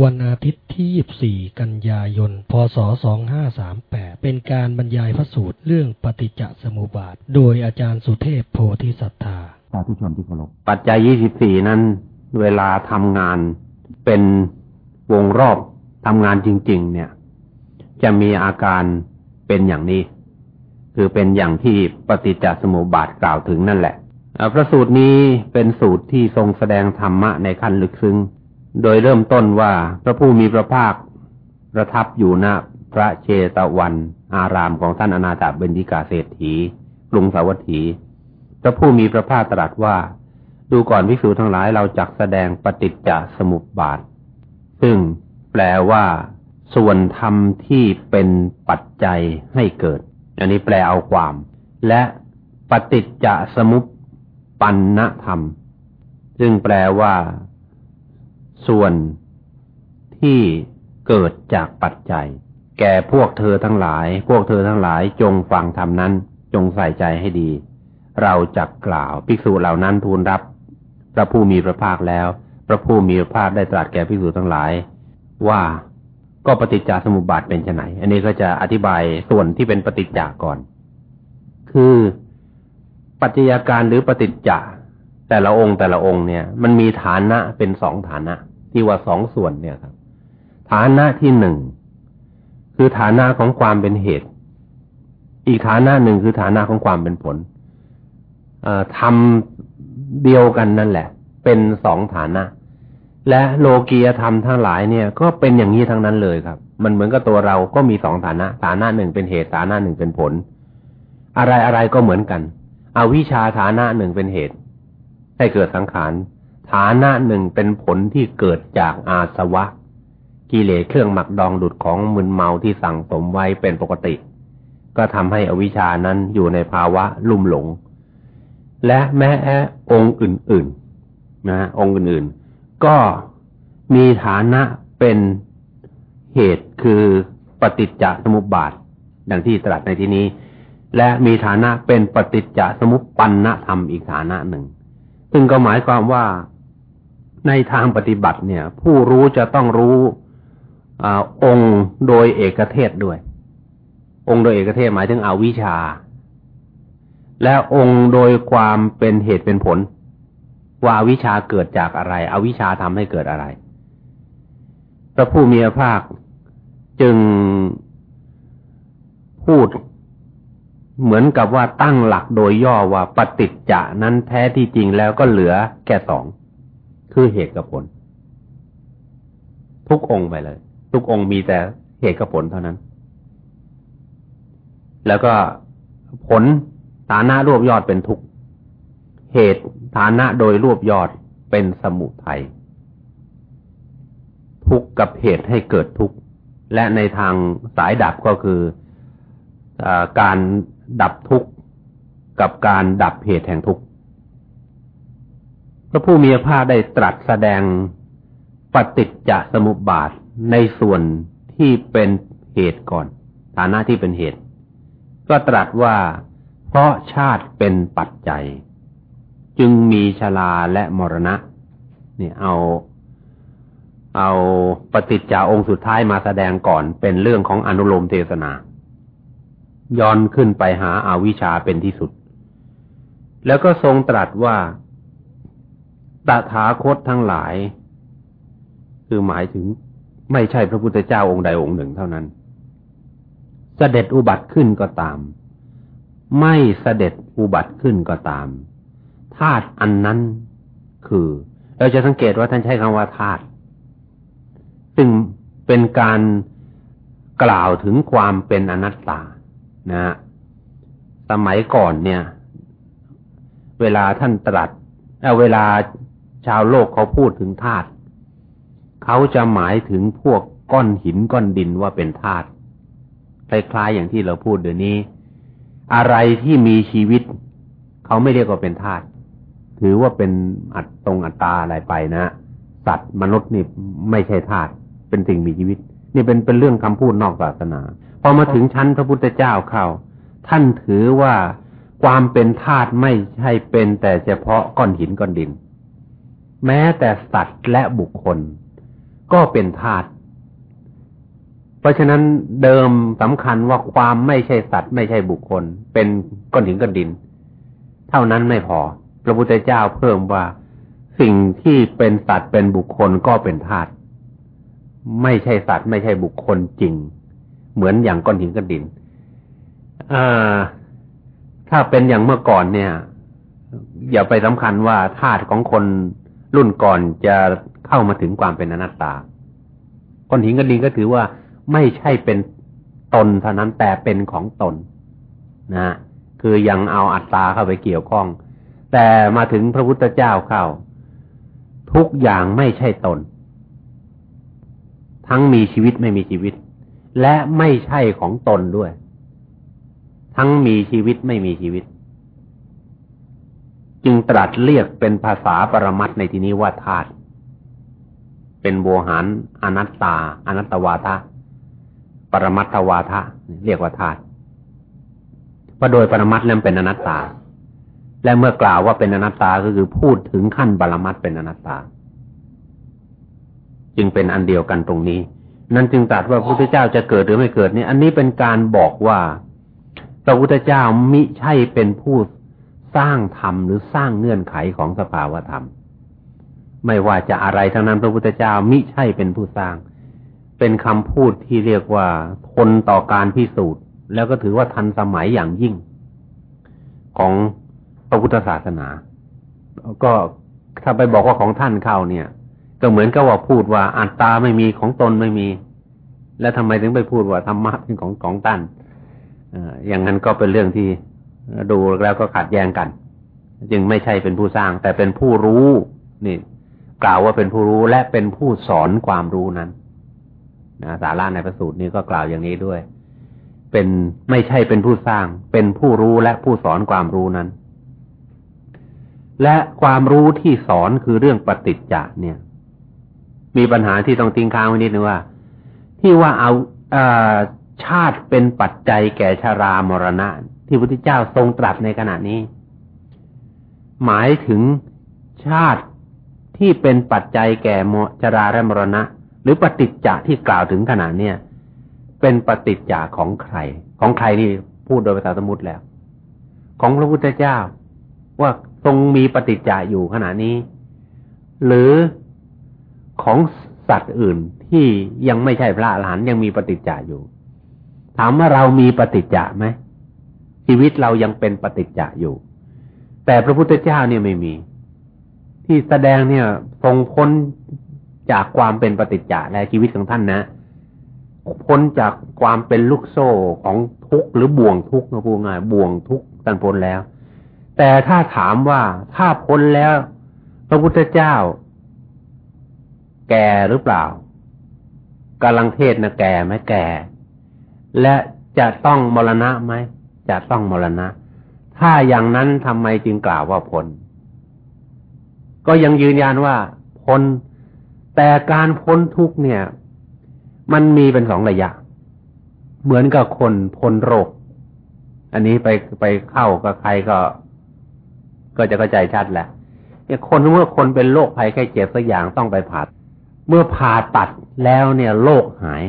วันอาทิตย์ที่ 24 กันยายน พศ 2538 เป็นการบรรยายพระสูตรเรื่องปฏิจจสมุปบาท โดยอาจารย์สุเทพโพธิสัตธาสาธุชนที่เคารพ ปัจจัย 24 นั้น เวลาทำงานเป็นวงรอบทำงานจริง ๆ เนี่ย จะมีอาการเป็นอย่างนี้ คือเป็นอย่างที่ปฏิจจสมุปบาทกล่าวถึงนั่นแหละ พระสูตรนี้เป็นสูตรที่ทรงแสดงธรรมะในขั้นลึกซึ้ง โดยเริ่มต้นว่าพระผู้มีพระภาคประทับอยู่ณพระเชตวัน อารามของท่านอนาถเบญญิกาเศรษฐีกรุงสาวัตถี พระผู้มีพระภาคตรัสว่า ดูก่อนภิกษุทั้งหลายเราจักแสดงปฏิจจสมุปบาท ซึ่งแปลว่า ส่วนธรรมที่เป็นปัจจัยให้เกิด อันนี้แปลเอาความ และปฏิจจสมุปปันนธรรม ซึ่งแปลว่า ส่วนที่เกิดจากปัจจัย แก่พวกเธอทั้งหลาย พวกเธอทั้งหลายจงฟังธรรมนั้น จงใส่ใจให้ดี เราจักล่าวภิกษุเหล่านั้นทูลรับ พระผู้มีพระภาคแล้ว พระผู้มีพระภาคได้ตรัสแก่ภิกษุทั้งหลาย ว่าก็ปฏิจจสมุปบาทเป็นไนอันนี้ก็จะอธิบายส่วนที่เป็นปฏิจจาก่อน คือปัจจัยการหรือปฏิจจะแต่ละองค์แต่ละองค์เนี่ย มันมีฐานะเป็นสองฐานะ ที่ว่าสองส่วนเนี่ยครับ ฐานะที่หนึ่งคือฐานะของความเป็นเหตุ อีกฐานะหนึ่งคือฐานะของความเป็นผลทำเดียวกันนั่นแหละ เป็นสองฐานะ และโลกียธรรมทั้งหลายเนี่ย ก็เป็นอย่างนี้ทั้งนั้นเลยครับ มันเหมือนกับตัวเราก็มีสองฐานะ ฐานะหนึ่งเป็นเหตุฐานะหนึ่งเป็นผล อะไรอะไรก็เหมือนกันเอาวิชาฐานะหนึ่งเป็นเหตุ ให้เกิดสังขาร ฐานะหนึ่งเป็นผลที่เกิดจากอาสวะ กิเลสเครื่องหมักดองดุดของมึนเมาที่สั่งสมไว้เป็นปกติ ก็ทำให้อวิชานั้นอยู่ในภาวะลุ่มหลง และแม้องค์อื่นๆนะองค์อื่นๆ ก็มีฐานะเป็นเหตุคือปฏิจจสมุปบาท ดังที่ตรัสในที่นี้ และมีฐานะเป็นปฏิจจสมุปปันนธรรมอีกฐานะหนึ่ง ซึ่งก็หมายความว่า ในทางปฏิบัติเนี่ย ผู้รู้จะต้องรู้อองค์โดยเอกเทศด้วย องค์โดยเอกเทศหมายถึงอวิชชา และองค์โดยความเป็นเหตุเป็นผล ว่าวิชาเกิดจากอะไร อวิชชาทำให้เกิดอะไร พระผู้มีพระภาคจึงพูดเหมือนกับว่าตั้งหลักโดยย่อว่าปฏิจจะนั้นแท้ที่จริงแล้วก็เหลือแค่สอง คือเหตุกับผล ทุกองค์ไปเลย ทุกองค์มีแต่เหตุกับผลเท่านั้น แล้วก็ผลฐานะรวบยอดเป็นทุกเหตุฐานะโดยรวบยอดเป็นสมุทัยทุกกับเหตุให้เกิดทุกข์และในทางสายดับก็คืออการดับทุกข์กับการดับเหตุแห่งทุกข์ พระผู้มีพระภาคได้ตรัสแสดงปฏิจจสมุปบาทในส่วนที่เป็นเหตุก่อน ฐานะที่เป็นเหตุ ก็ตรัสว่า เพราะชาติเป็นปัจจัย จึงมีชลาและมรณะ เนี่ยเอา เอาปฏิจจาองค์สุดท้ายมาแสดงก่อนเป็นเรื่องของอนุโลมเทศนา ย้อนขึ้นไปหาอาวิชชาเป็นที่สุด แล้วก็ทรงตรัสว่า ตถาคตทั้งหลาย คือหมายถึงไม่ใช่พระพุทธเจ้าองค์ใดองค์หนึ่งเท่านั้นเสด็จอุบัติขึ้นก็ตาม ไม่เสด็จอุบัติขึ้นก็ตามธาตุอันนั้นคือ เราจะสังเกตว่าท่านใช้คำว่าธาตุซึ่งเป็นการกล่าวถึงความเป็นอนัตตานะ สมัยก่อนเนี่ย เวลาท่านตรัสเวลา ชาวโลกเขาพูดถึงธาตุเขาจะหมายถึงพวกก้อนหินก้อนดินว่าเป็นธาตุคล้ายๆอย่างที่เราพูดเดี๋ยวนี้ อะไรที่มีชีวิต เขาไม่เรียกว่าเป็นธาตุถือว่าเป็นอัดตรงอัตตาอะไรไปนะสัตว์มนุษย์นี่ไม่ใช่ธาตุเป็นสิ่งมีชีวิต นี่เป็นเป็นเรื่องคำพูดนอกศาสนาพอมาถึงชั้นพระพุทธเจ้าเข้า ท่านถือว่าความเป็นธาตุไม่ใช่เป็นแต่เฉพาะก้อนหินก้อนดิน แม้แต่สัตว์และบุคคล ก็เป็นธาตุเพราะฉะนั้นเดิมสำคัญว่าความไม่ใช่สัตว์ไม่ใช่บุคคล เป็นก้อนหินก้อนดิน เท่านั้นไม่พอ พระพุทธเจ้าเพิ่มว่าสิ่งที่เป็นสัตว์เป็นบุคคลก็เป็นธาตุไม่ใช่สัตว์ไม่ใช่บุคคลจริง เหมือนอย่างก้อนหินก้อนดินถ้าเป็นอย่างเมื่อก่อนเนี่ย อย่าไปสำคัญว่าธาตุของคน รุ่นก่อนจะเข้ามาถึงความเป็นอนัตตาก้อนหินก้อนดินก็ถือว่าไม่ใช่เป็นตนเท่านั้นแต่เป็นของตนนะคือยังเอาอัตตาเข้าไปเกี่ยวข้อง แต่มาถึงพระพุทธเจ้าเข้า ทุกอย่างไม่ใช่ตน ทั้งมีชีวิตไม่มีชีวิต และไม่ใช่ของตนด้วย ทั้งมีชีวิตไม่มีชีวิต จึงตรัสเรียกเป็นภาษาปรมัตในที่นี้ว่าธาตุเป็นโวหารอนัตตา อนัตตวาทะ ปรมัตถวาทะเรียกว่าธาตุเพราะโดยปรมัตแล้วเป็นอนัตตา และเมื่อกล่าวว่าเป็นอนัตตาก็คือพูดถึงขั้นปรมัตเป็นอนัตตา จึงเป็นอันเดียวกันตรงนี้ นั่นจึงตรัสว่าพระพุทธเจ้าจะเกิดหรือไม่เกิดนี่อันนี้เป็นการบอกว่าพระพุทธเจ้ามิใช่เป็นผู้ สร้างธรรมหรือสร้างเงื่อนไขของสภาวธรรม ไม่ว่าจะอะไรทั้งนั้นพระพุทธเจ้ามิใช่เป็นผู้สร้าง เป็นคำพูดที่เรียกว่าทนต่อการพิสูจน์ แล้วก็ถือว่าทันสมัยอย่างยิ่ง ของพระพุทธศาสนา ก็ถ้าไปบอกว่าของท่านเข้าเนี่ย ก็เหมือนกับว่าพูดว่าอัตตาไม่มีของตนไม่มี แล้วทำไมถึงไปพูดว่าธรรมะเป็นของของท่านอย่างนั้นก็เป็นเรื่องที่ ดูแล้วก็ขัดแย้งกัน จึงไม่ใช่เป็นผู้สร้าง แต่เป็นผู้รู้นี่ กล่าวว่าเป็นผู้รู้และเป็นผู้สอนความรู้นั้นนะสาระในพระสูตรนี้ก็กล่าวอย่างนี้ด้วย เป็นไม่ใช่เป็นผู้สร้าง เป็นผู้รู้และผู้สอนความรู้นั้น และความรู้ที่สอนคือเรื่องปฏิจจะเนี่ย มีปัญหาที่ต้องติ้งค้างไว้นิดนึงว่า ที่ว่าเอาอาชาติเป็นปัจจัยแก่ชารามรณะ ที่พระพุทธเจ้าทรงตรัสในขณะนี้ หมายถึงชาติที่เป็นปัจจัยแก่ชราและมรณะ หรือปฏิจจะที่กล่าวถึงขนาดเนี้ยเป็นปฏิจจะของใคร ของใครนี่พูดโดยภาษาสมุติแล้ว ของพระพุทธเจ้า ว่าทรงมีปฏิจจะอยู่ขณะนี้ หรือของสัตว์อื่นที่ยังไม่ใช่พระอรหันต์ยังมีปฏิจจะอยู่ ถามว่าเรามีปฏิจจะไหม ชีวิตเรายังเป็นปฏิจจะอยู่ แต่พระพุทธเจ้าเนี่ยไม่มี ที่แสดงเนี่ยทรงพ้นจากความเป็นปฏิจจ์ในชีวิตของท่านนะพ้นจากความเป็นลูกโซ่ของทุกข์หรือบ่วงทุกข์นะพูดง่ายบ่วงทุกข์ท่านพ้นแล้ว แต่ถ้าถามว่าถ้าพ้นแล้ว พระพุทธเจ้า แก่หรือเปล่ากำลังเทศนะแก่ไหมแก่ และจะต้องมรณะไหม จะต้องมรณะ ถ้าอย่างนั้นทำไมจึงกล่าวว่าพ้นก็ยังยืนยันว่าพ้นแต่การพ้นทุกเนี่ย มันมีเป็นสองระยะ เหมือนกับคนพ้นโรค อันนี้ไปไปเข้ากับใครก็ ก็จะเข้าใจชัดแหละเนี่ยคนเมื่อคนเป็นโรคภัยแค่เจ็บสักอย่างต้องไปผ่าเมื่อผ่าตัดแล้วเนี่ยโรคหาย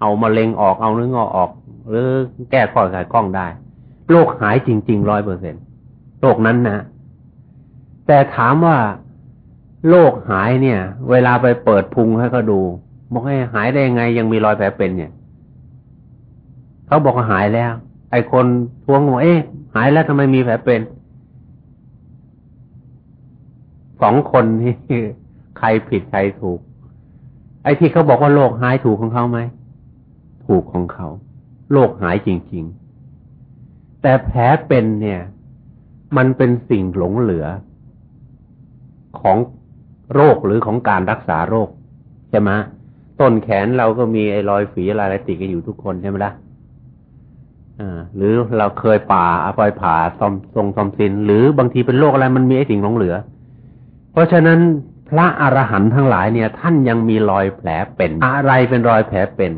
เอามาเล็งออกเอาเนื้องอออก หรือแก้ข้อขาดข้องได้โรคหายจริงๆร้อยเปอร์เซ็นโรคนั้นนะแต่ถามว่าโรคหายเนี่ย เวลาไปเปิดพุงให้เขาดูบอกให้หายได้ยังไงยังมีรอยแผลเป็นเนี่ยเขาบอกว่าหายแล้ว ไอ้คนทวงว่าเอ๊ะหายแล้วทำไมมีแผลเป็นสองคนนี่ใครผิดใครถูก ไอ้ที่เขาบอกว่าโรคหายถูกของเขาไหมถูกของเขา โรคหายจริง ๆ แต่แผลเป็นเนี่ย มันเป็นสิ่งหลงเหลือ ของโรคหรือของการรักษาโรคใช่ไหมต้นแขนเราก็มีไอ้รอยฝีอะไรติดกันอยู่ทุกคนใช่ไหมล่ะอ่าหรือเราเคยป่าอภัยผ่าซอมทรงซอมซิน หรือบางทีเป็นโรคอะไรมันมีไอ้สิ่งหลงเหลือ เพราะฉะนั้นพระอรหันต์ทั้งหลายเนี่ย ท่านยังมีรอยแผลเป็น อะไรเป็นรอยแผลเป็น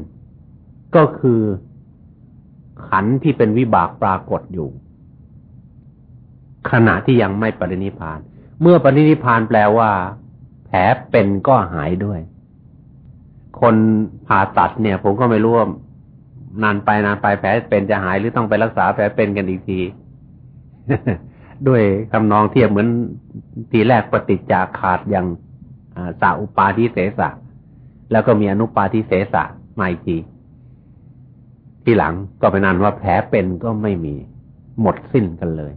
ก็คือ ขันที่เป็นวิบากปรากฏอยู่ ขณะที่ยังไม่ปรินิพาน เมื่อปรินิพานแปลว่า แผลเป็นก็หายด้วย คนผ่าตัดเนี่ย ผมก็ไม่รู้ว่านานไปนานไปแผลเป็นจะหายหรือต้องไปรักษาแผลเป็นกันอีกที ด้วยคำนองเทียบเหมือนทีแรกปฏิจจาขาดอย่างสาอุปาทิเสสะแล้วก็มีอนุปาทิเสสะมาอีกที ที่หลังก็เป็นนันว่าแผลเป็นก็ไม่มีหมดสิ้นกันเลย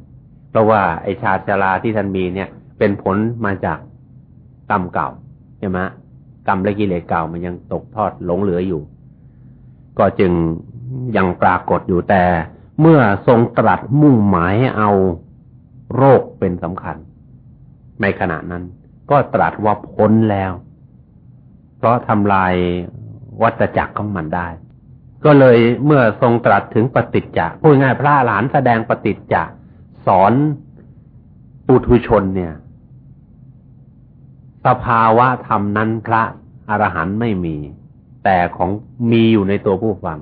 เพราะว่าไอชาชาลาที่ท่านมีเนี่ย เป็นผลมาจากกรรมเก่าใช่ไหมกรรมและกิเลสเก่ามันยังตกทอดหลงเหลืออยู่ ก็จึงยังปรากฏอยู่แต่ เมื่อทรงตรัสมุ่งหมายเอาโรคเป็นสำคัญ ในขณะนั้น ก็ตรัสว่าพ้นแล้ว เพราะทำลายวัตจักรของมันได้ ก็เลยเมื่อทรงตรัสถึงปฏิจจะพูดง่ายพระหลานแสดงปฏิจจะสอนปุถุชนเนี่ย สภาวะธรรมนั้นพระอรหันต์ไม่มี แต่ของมีอยู่ในตัวผู้ฟัง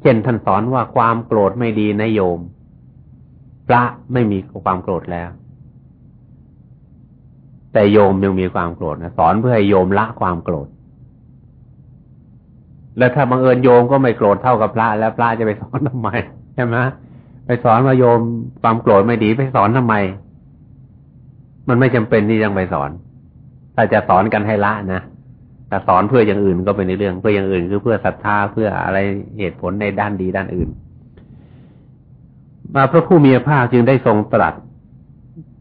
เช่นท่านสอนว่าความโกรธไม่ดีนะโยม พระไม่มีความโกรธแล้ว แต่โยมยังมีความโกรธนะสอนเพื่อให้โยมละความโกรธ แล้วถ้าบังเอิญโยมก็ไม่โกรธเท่ากับพระ แล้วพระจะไปสอนทำไมใช่ไหมไปสอนว่าโยมความโกรธไม่ดีไปสอนทำไม มันไม่จำเป็นที่ต้องไปสอน ถ้าจะสอนกันให้ละนะแต่สอนเพื่ออย่างอื่นก็เป็นในเรื่อง เพื่ออย่างอื่นคือเพื่อศรัทธาเพื่ออะไรเหตุผลในด้านดีด้านอื่น มาพระผู้มีพระภาคจึงได้ทรงตรัส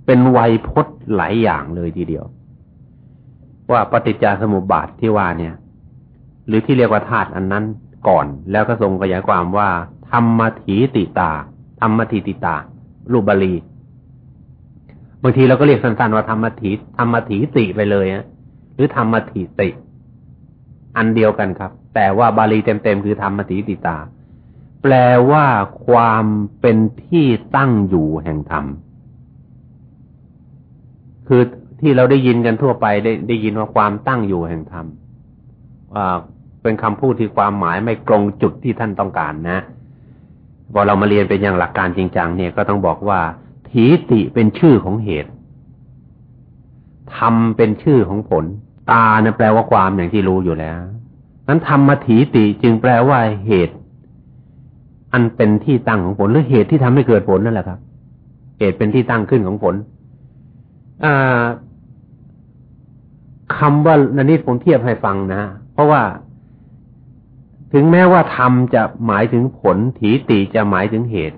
เป็นไวยพจน์หลายอย่างเลยทีเดียว ว่าปฏิจจสมุปบาทที่ว่าเนี่ย หรือที่เรียกว่าธาตุอันนั้นก่อน แล้วก็ทรงขยายความว่า ธรรมถีติตา ธรรมถีติตา รูปบาลี บางทีเราก็เรียกสั้นๆว่าธรรมถีธรรมถีติไปเลยฮะหรือธรรมถีติ อันเดียวกันครับ แต่ว่าบาลีเต็มๆคือธรรมถีติตา แปลว่าความเป็นที่ตั้งอยู่แห่งธรรม คือที่เราได้ยินกันทั่วไปได้ได้ยินว่าความตั้งอยู่แห่งธรรมว่า เป็นคำพูดที่ความหมายไม่ตรงจุดที่ท่านต้องการนะพอเรามาเรียนเป็นอย่างหลักการจริงจังเนี่ยก็ต้องบอกว่า ถีติเป็นชื่อของเหตุธรรมเป็นชื่อของผล ตาเนี่ยแปลว่าความอย่างที่รู้อยู่แล้วนั้นธรรมถีติจึงแปลว่าเหตุ อันเป็นที่ตั้งของผลหรือเหตุที่ทำให้เกิดผลนั่นแหละครับ เหตุเป็นที่ตั้งขึ้นของผลอคำว่านันนี้ผมเทียบให้ฟังนะเพราะว่า ถึงแม้ว่าธรรมจะหมายถึงผลถีติจะหมายถึงเหตุ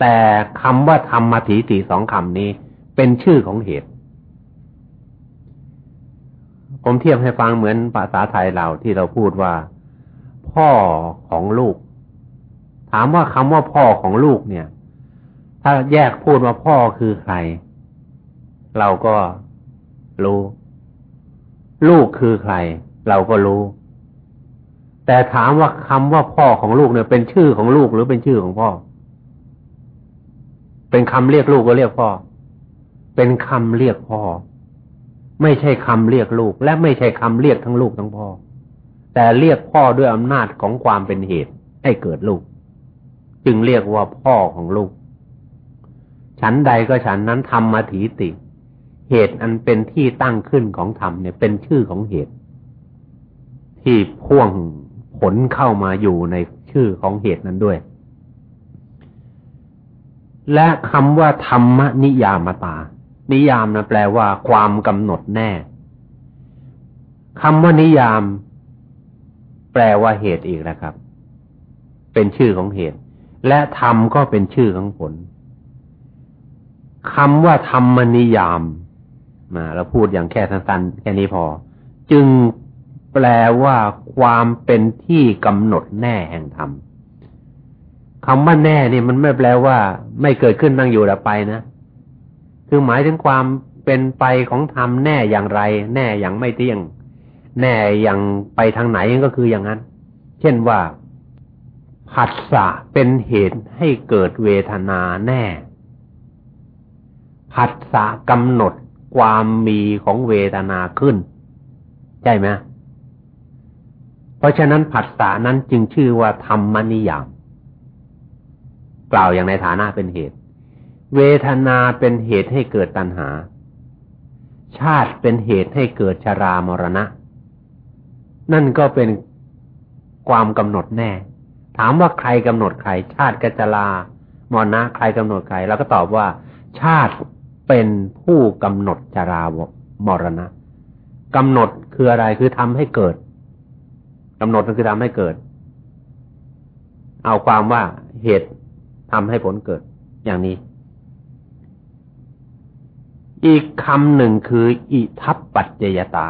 แต่คำว่าธรรมถีติสองคำนี้ เป็นชื่อของเหตุ ผมเทียบให้ฟังเหมือนภาษาไทยเราที่เราพูดว่า พ่อของลูก ถามว่าคำว่าพ่อของลูกเนี่ย ถ้าแยกพูดว่าพ่อคือใคร เราก็รู้ ลูกคือใคร เราก็รู้ แต่ถามว่าคำว่าพ่อของลูกเนี่ย เป็นชื่อของลูกหรือเป็นชื่อของพ่อ เป็นคำเรียกลูกก็เรียกพ่อ เป็นคำเรียกพ่อ ไม่ใช่คำเรียกลูก และไม่ใช่คำเรียกทั้งลูกทั้งพ่อ แต่เรียกพ่อด้วยอำนาจของความเป็นเหตุให้เกิดลูก จึงเรียกว่าพ่อของลูก ฉันใดก็ฉันนั้นทำมาถีติ เหตุอันเป็นที่ตั้งขึ้นของธรรมเนี่ยเป็นชื่อของเหตุ ที่พ่วง ผลเข้ามาอยู่ในชื่อของเหตุนั้นด้วย และคำว่าธรรมนิยามตา นิยามนะแปลว่า ความกำหนดแน่คำว่านิยาม แปลว่าเหตุอีกนะครับ เป็นชื่อของเหตุ และธรรมก็เป็นชื่อของผลคำว่าธรรมนิยามมาเราพูดอย่างแค่สั้นๆแค่นี้พอ จึง แปลว่าความเป็นที่กำหนดแน่แห่งธรรมคำว่าแน่เนี่ยมันไม่แปลว่า ไม่เกิดขึ้นตั้งอยู่แล้วไปนะคือหมายถึงความเป็นไปของธรรมแน่อย่างไร แน่อย่างไม่เที่ยง แน่อย่างไปทางไหนก็คืออย่างนั้น เช่นว่าผัสสะเป็นเหตุให้เกิดเวทนาแน่ผัสสะกำหนดความมีของเวทนาขึ้น ใช่ไหม เพราะฉะนั้นผัสสะนั้นจึงชื่อว่าธรรมนิยาม กล่าวอย่างในฐานะเป็นเหตุ เวทนาเป็นเหตุให้เกิดตัณหา ชาติเป็นเหตุให้เกิดชรามรณะ นั่นก็เป็นความกำหนดแน่ ถามว่าใครกำหนดใคร ชาติกัจลามรณะ ใครกำหนดใครเราก็ตอบว่า ชาติเป็นผู้กำหนดชรามรณะกำหนดคืออะไรคือทำให้เกิด กำหนดก็คือทำให้เกิด เอาความว่าเหตุทำให้ผลเกิดอย่างนี้ อีกคำหนึ่งคือ อิทัปปัจเจยตา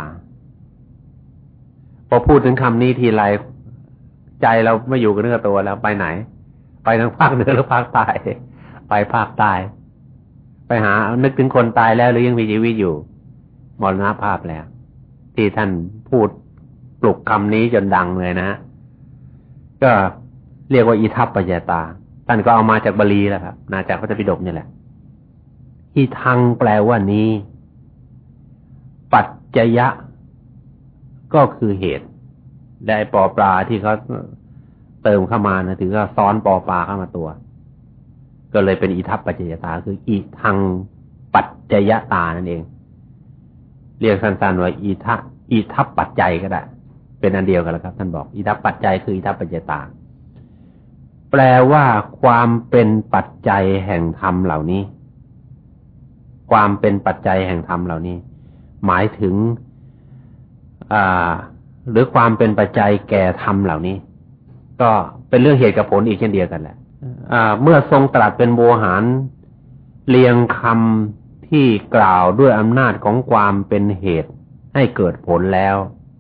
พอพูดถึงคำนี้ทีไรใจเราไม่อยู่กับเนื้อตัวแล้ว ไปไหน ไปทางภาคเหนือหรือภาคใต้ไปภาคใต้ไปหานึกถึงคนตายแล้วหรือยังมีชีวิตอยู่มรณภาพแล้ว ที่ท่านพูด ปลุกคำนี้จนดังเลยนะ ก็เรียกว่าอิทัปปัจจตา ท่านก็เอามาจากบาลีแล้วครับมาจากพระธรรมปิฎกนี่แหละอีทังแปลว่านี้ ปัจจยะ ก็คือเหตุ ได้ปอปลาที่เขาเติมเข้ามานะถือว่าซ้อนปอปลาเข้ามาตัว ก็เลยเป็นอิทัปปัจจยตา คืออีทังปัจจยตานั่นเอง เรียกสั้นๆว่าอีทัอีทัปปัจจัยก็ได้ เป็นอันเดียวกันแล้วครับ ท่านบอกอิทัปปัจจัยคืออิทัปปัจจตา แปลว่าความเป็นปัจจัยแห่งธรรมเหล่านี้ ความเป็นปัจจัยแห่งธรรมเหล่านี้ หมายถึงอ่าหรือความเป็นปัจจัยแก่ธรรมเหล่านี้ ก็เป็นเรื่องเหตุกับผลอีกเช่นเดียวกันแหละเมื่อทรงตรัสเป็นโบหารเรียงคำที่กล่าวด้วยอำนาจของความเป็นเหตุให้เกิดผลแล้ว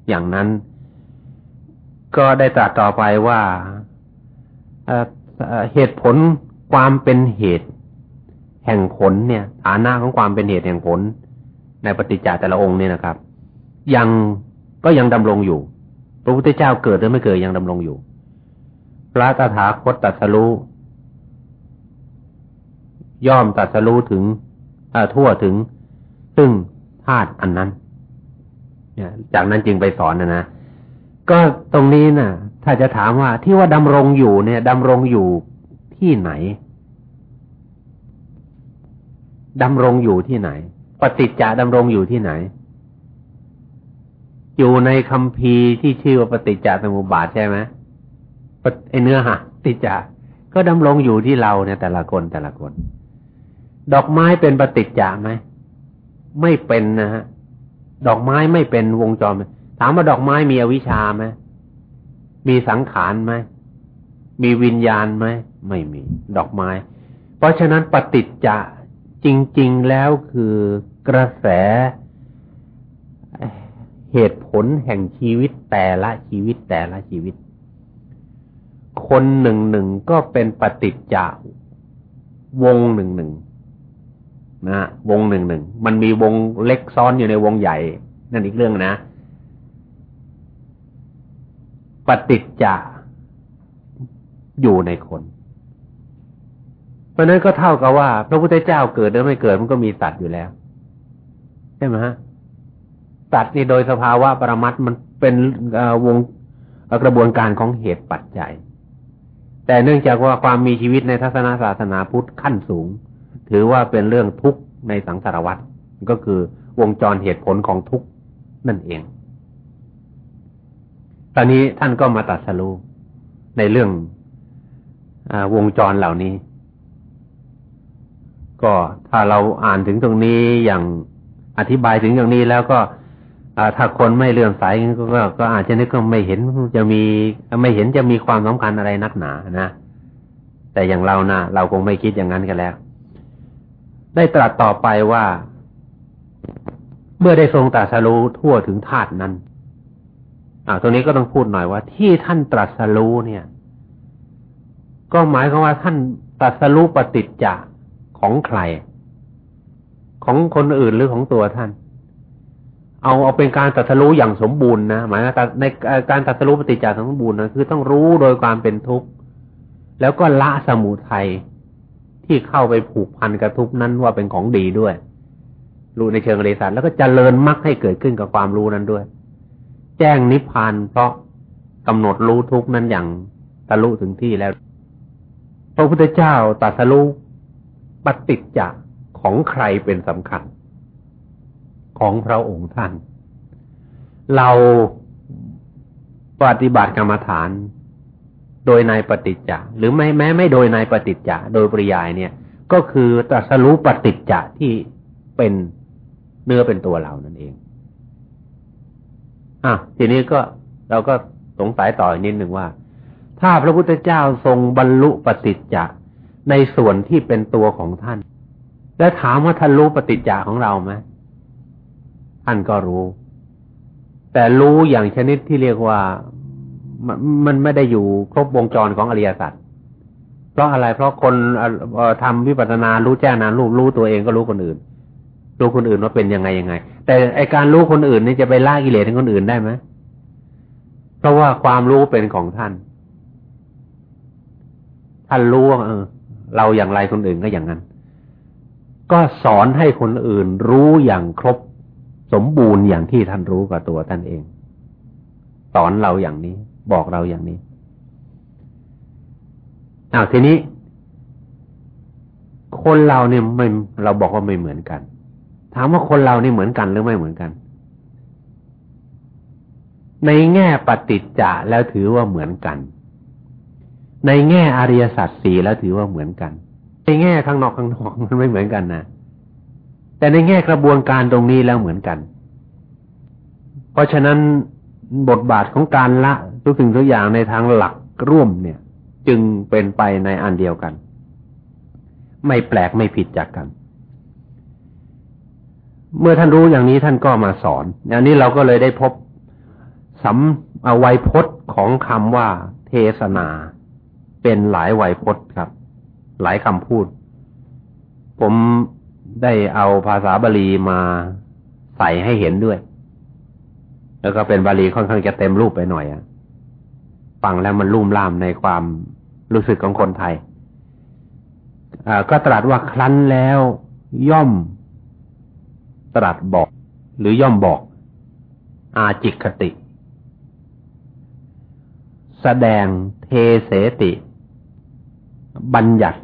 อย่างนั้น ก็ได้ตรัสต่อไปว่าเหตุผลความเป็นเหตุ แห่งผลเนี่ยฐานะของความเป็นเหตุแห่งผล ในปฏิจจแต่ละองค์เนี่ยนะครับ ยังก็ยังดำรงอยู่ พระพุทธเจ้าเกิดหรือไม่เกิดยังดำรงอยู่ พระตถาคตตัสรู้ย่อมตัสรู้ถึงทั่วถึง ซึ่งธาตุอันนั้นจากนั้นจึงไปสอนนะนะ ก็ตรงนี้นะ่ะ ถ้าจะถามว่าที่ว่าดำรงอยู่เนี่ยดำรงอยู่ที่ไหนดำรงอยู่ที่ไหน ปฏิจจาดำรงอยู่ที่ไหน อยู่ในคำพีที่ชื่อว่าปฏิจจสมุปบาทใช่ไหมไอเนื้อหาปฏิจจาก็ดำรงอยู่ที่เราเนี่ยแต่ละคนแต่ละคน ดอกไม้เป็นปฏิจจาไหมไม่เป็นนะฮะดอกไม้ไม่เป็นวงจร ถามว่าดอกไม้มีอวิชชาไหมมีสังขารไหมมีวิญญาณไหมไม่มี ดอกไม้ เพราะฉะนั้นปฏิจจะจริง ๆแล้วคือกระแสเหตุผลแห่งชีวิตแต่ละชีวิตแต่ละชีวิต คนหนึ่งหนึ่งก็เป็นปฏิจจะวงหนึ่งหนึ่งนะวงหนึ่งหนึ่งมันมีวงเล็กซ้อนอยู่ในวงใหญ่ นั่นอีกเรื่องนะ ปฏิจจะอยู่ในคน เพราะนั้นก็เท่ากับว่า พระพุทธเจ้าเกิดหรือไม่เกิดมันก็มีสัตว์อยู่แล้ว ใช่ไหมฮะสัตว์นี่โดยสภาวะปรมัตมันเป็นวงกระบวนการของเหตุปัจจัย แต่เนื่องจากว่าความมีชีวิตในทัศนศาสนาพุทธขั้นสูง ถือว่าเป็นเรื่องทุกข์ในสังสารวัฏก็คือวงจรเหตุผลของทุกข์นั่นเอง ตอนนี้ท่านก็มาตัดสรู้ในเรื่องอวงจรเหล่านี้ ก็ถ้าเราอ่านถึงตรงนี้อย่างอธิบายถึงอย่างนี้แล้วก็ถ้าคนไม่เลื่อมใสก็ก็อาจจะนึกก็ไม่เห็นจะมีไม่เห็นจะมีความสำคัญอะไรนักหนานะแต่อย่างเรานะเราคงไม่คิดอย่างนั้นกันแล้ว ได้ตรัสต่อไปว่า เมื่อได้ทรงตรัสรู้ทั่วถึงธาตุนั้น อ่าตรงนี้ก็ต้องพูดหน่อยว่า ที่ท่านตรัสรู้เนี่ย ก็หมายความว่าท่านตรัสรู้ปฏิจจะของใคร ของคนอื่นหรือของตัวท่าน เอาเอาเป็นการตรัสรู้อย่างสมบูรณ์นะหมายว่าในการตรัสรู้ปฏิจจสมบูรณ์นะคือต้องรู้โดยความเป็นทุกข์แล้วก็ละสมุทัยที่เข้าไปผูกพันกับทุกข์นั้นว่าเป็นของดีด้วยรู้ในเชิงอริสัตแล้วก็เจริญมรรคให้เกิดขึ้นกับความรู้นั้นด้วย แจ้งนิพพานเพราะกำหนดรู้ทุกนั้นอย่างตะลุถึงที่แล้ว พระพุทธเจ้าตรัสรู้ปฏิจจะของใครเป็นสำคัญ ของพระองค์ท่าน เราปฏิบัติกรรมฐาน โดยในปฏิจจะหรือไม่แม้ไม่โดยในปฏิจจะโดยปริยายเนี่ย ก็คือตรัสรู้ปฏิจจะที่เป็นเนื้อเป็นตัวเรานั่นเอง อะทีนี้ก็เราก็สงสัยต่ออีกนิดหนึ่งว่า ถ้าพระพุทธเจ้าทรงบรรลุปฏิจจะในส่วนที่เป็นตัวของท่าน และถามว่าท่านรู้ปฏิจจาของเราไหมท่านก็รู้ แต่รู้อย่างชนิดที่เรียกว่ามันไม่ได้อยู่ครบวงจรของอริยสัจเพราะอะไรเพราะคนทำวิปัสสนารู้แจ้งนานรู้รู้ตัวเองก็รู้คนอื่น รู้คนอื่นว่าเป็นยังไงยังไง แต่ไอการรู้คนอื่นนี่จะไปล่ากิเลสให้คนอื่นได้ไหมเพราะว่าความรู้เป็นของท่าน ท่านรู้ว่าเออ เราอย่างไรคนอื่นก็อย่างนั้น ก็สอนให้คนอื่นรู้อย่างครบสมบูรณ์อย่างที่ท่านรู้กับตัวท่านเอง สอนเราอย่างนี้ บอกเราอย่างนี้อ้าวทีนี้ คนเราเนี่ยไม่เราบอกว่าไม่เหมือนกัน ถามว่าคนเรานี่เหมือนกันหรือไม่เหมือนกัน ในแง่ปฏิจจะแล้วถือว่าเหมือนกัน ในแง่อริยสัจสี่แล้วถือว่าเหมือนกัน ในแง่ข้างนอกข้างนอกมันไม่เหมือนกันนะแต่ในแง่กระบวนการตรงนี้แล้วเหมือนกัน เพราะฉะนั้นบทบาทของการละทุกสิ่งทุกอย่างในทางหลักร่วมเนี่ย จึงเป็นไปในอันเดียวกัน ไม่แปลกไม่ผิดจากกัน เมื่อท่านรู้อย่างนี้ท่านก็มาสอนอันนี้เราก็เลยได้พบสำอาไวยพจน์ของคำว่า เทศนา เป็นหลายไวยพจน์ครับ หลายคำพูด ผมได้เอาภาษาบาลีมาใส่ให้เห็นด้วย แล้วก็เป็นบาลีค่อนข้างจะเต็มรูปไปหน่อยอะฟังแล้วมันลุ่มล่ามในความรู้สึกของคนไทยก็ตรัสว่าครั้นแล้วย่อม ตรัสบอก หรือย่อมบอก อาจิกคติ แสดงเทเสติ บัญญัติ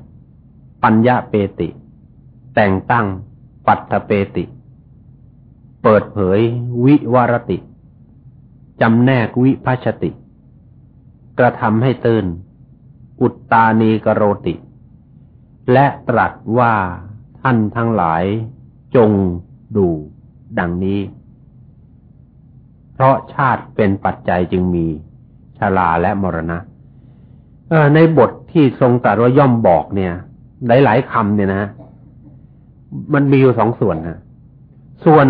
ปัญญาเปติ แต่งตั้ง ปัตถเปติ เปิดเผย วิวารติจำแนกวิพัชติ กระทำให้ตื่น อุตตานีกโรติ และตรัสว่าท่านทั้งหลายจง ดู ดังนี้ เพราะชาติเป็นปัจจัยจึงมีชาลาและมรณะในบทที่ทรงตรัสว่าย่อมบอกเนี่ย หลายๆคำเนี่ยนะ มันมีอยู่สองส่วนนะส่วน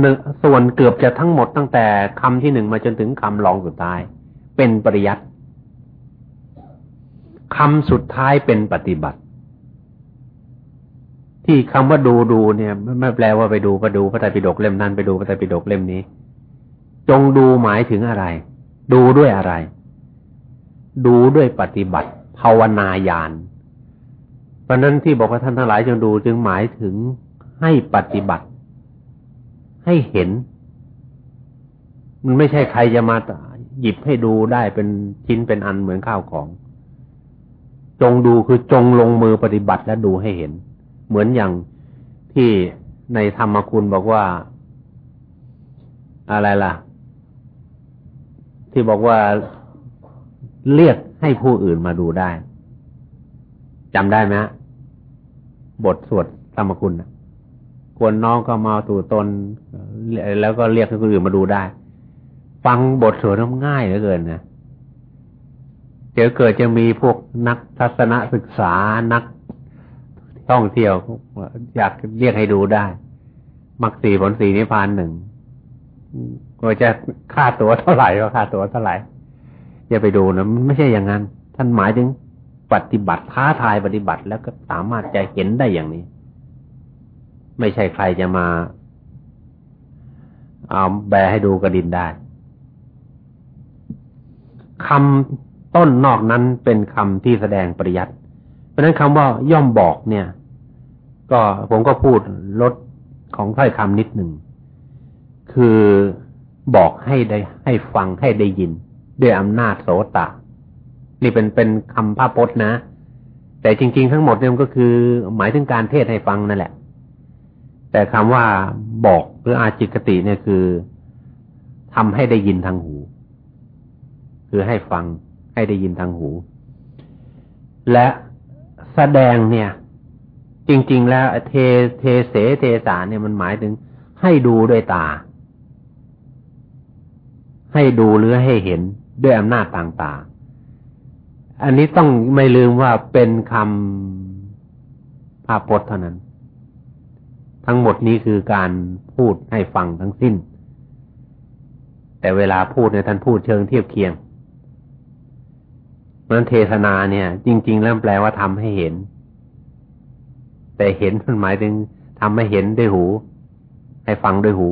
หนึ่งส่วนเกือบจะทั้งหมดตั้งแต่คำที่หนึ่งมาจนถึงคำรองสุดท้าย เป็นปริยัติคำสุดท้ายเป็นปฏิบัติ ที่คำว่าดูดูเนี่ยไม่แปลว่าไปดูไปดูพระไตรปิฎกเล่มนั้นไปดูพระไตรปิฎกเล่มนี้ จงดูหมายถึงอะไร ดูด้วยอะไร ดูด้วยปฏิบัติ ภาวนายานเพราะนั้นที่บอกว่าท่านทั้งหลายจงดูจึงหมายถึงให้ปฏิบัติ ให้เห็น มันไม่ใช่ใครจะมาหยิบให้ดูได้เป็นชิ้นเป็นอันเหมือนข้าวของ จงดูคือจงลงมือปฏิบัติและดูให้เห็น เหมือนอย่างที่ในธรรมคุณบอกว่า อะไรล่ะ ที่บอกว่าเรียกให้ผู้อื่นมาดูได้จำได้ไหมบทสวดธรรมคุณควรน้องก็มาตู่ตน แล้วก็เรียกให้คนอื่นมาดูได้ ฟังบทสวดง่ายเหลือเกินนะเดี๋ยวเกิดจะมีพวกนักทัศนศึกษานัก ท่องเที่ยว อยากเรียกให้ดูได้มักสี่ผลสี่นิพพานหนึ่งก็จะค่าตัวเท่าไหร่ก็ค่าตัวเท่าไหร่อย่าไปดูนะมันไม่ใช่อย่างนั้น ท่านหมายถึงปฏิบัติท้าทายปฏิบัติแล้วก็สามารถจะเห็นได้อย่างนี้ ไม่ใช่ใครจะมาเอาแบให้ดูกระดินได้คำต้นนอกนั้นเป็นคำที่แสดงปริยัติ เพราะนั้นคำว่าย่อมบอกเนี่ย ก็ผมก็พูดลดของถ้อยคำนิดหนึ่ง คือบอกให้ได้ให้ฟังให้ได้ยิน ด้วยอำนาจโสตะ นี่เป็นเป็นคำพระพจน์นะ แต่จริง ๆ ทั้งหมดเนี่ยก็คือ หมายถึงการเทศให้ฟังนั่นแหละ แต่คำว่าบอกหรืออาจิกติเนี่ยคือทำให้ได้ยินทางหู คือให้ฟังให้ได้ยินทางหู และแสดงเนี่ย จริง ๆ แล้วเทเทเสเทสาเนี่ยมันหมายถึง ให้ดูด้วยตา ให้ดูหรือให้เห็นด้วยอำนาจต่างๆ อันนี้ต้องไม่ลืมว่าเป็นคำภาพพจน์เท่านั้น ทั้งหมดนี้คือการพูดให้ฟังทั้งสิ้น แต่เวลาพูดเนี่ยท่านพูดเชิงเทียบเคียงนั้นเทศนาเนี่ย จริง ๆ แล้วแปลว่าทำให้เห็น แต่เห็นมันหมายถึงทำให้เห็นด้วยหู ให้ฟังด้วยหู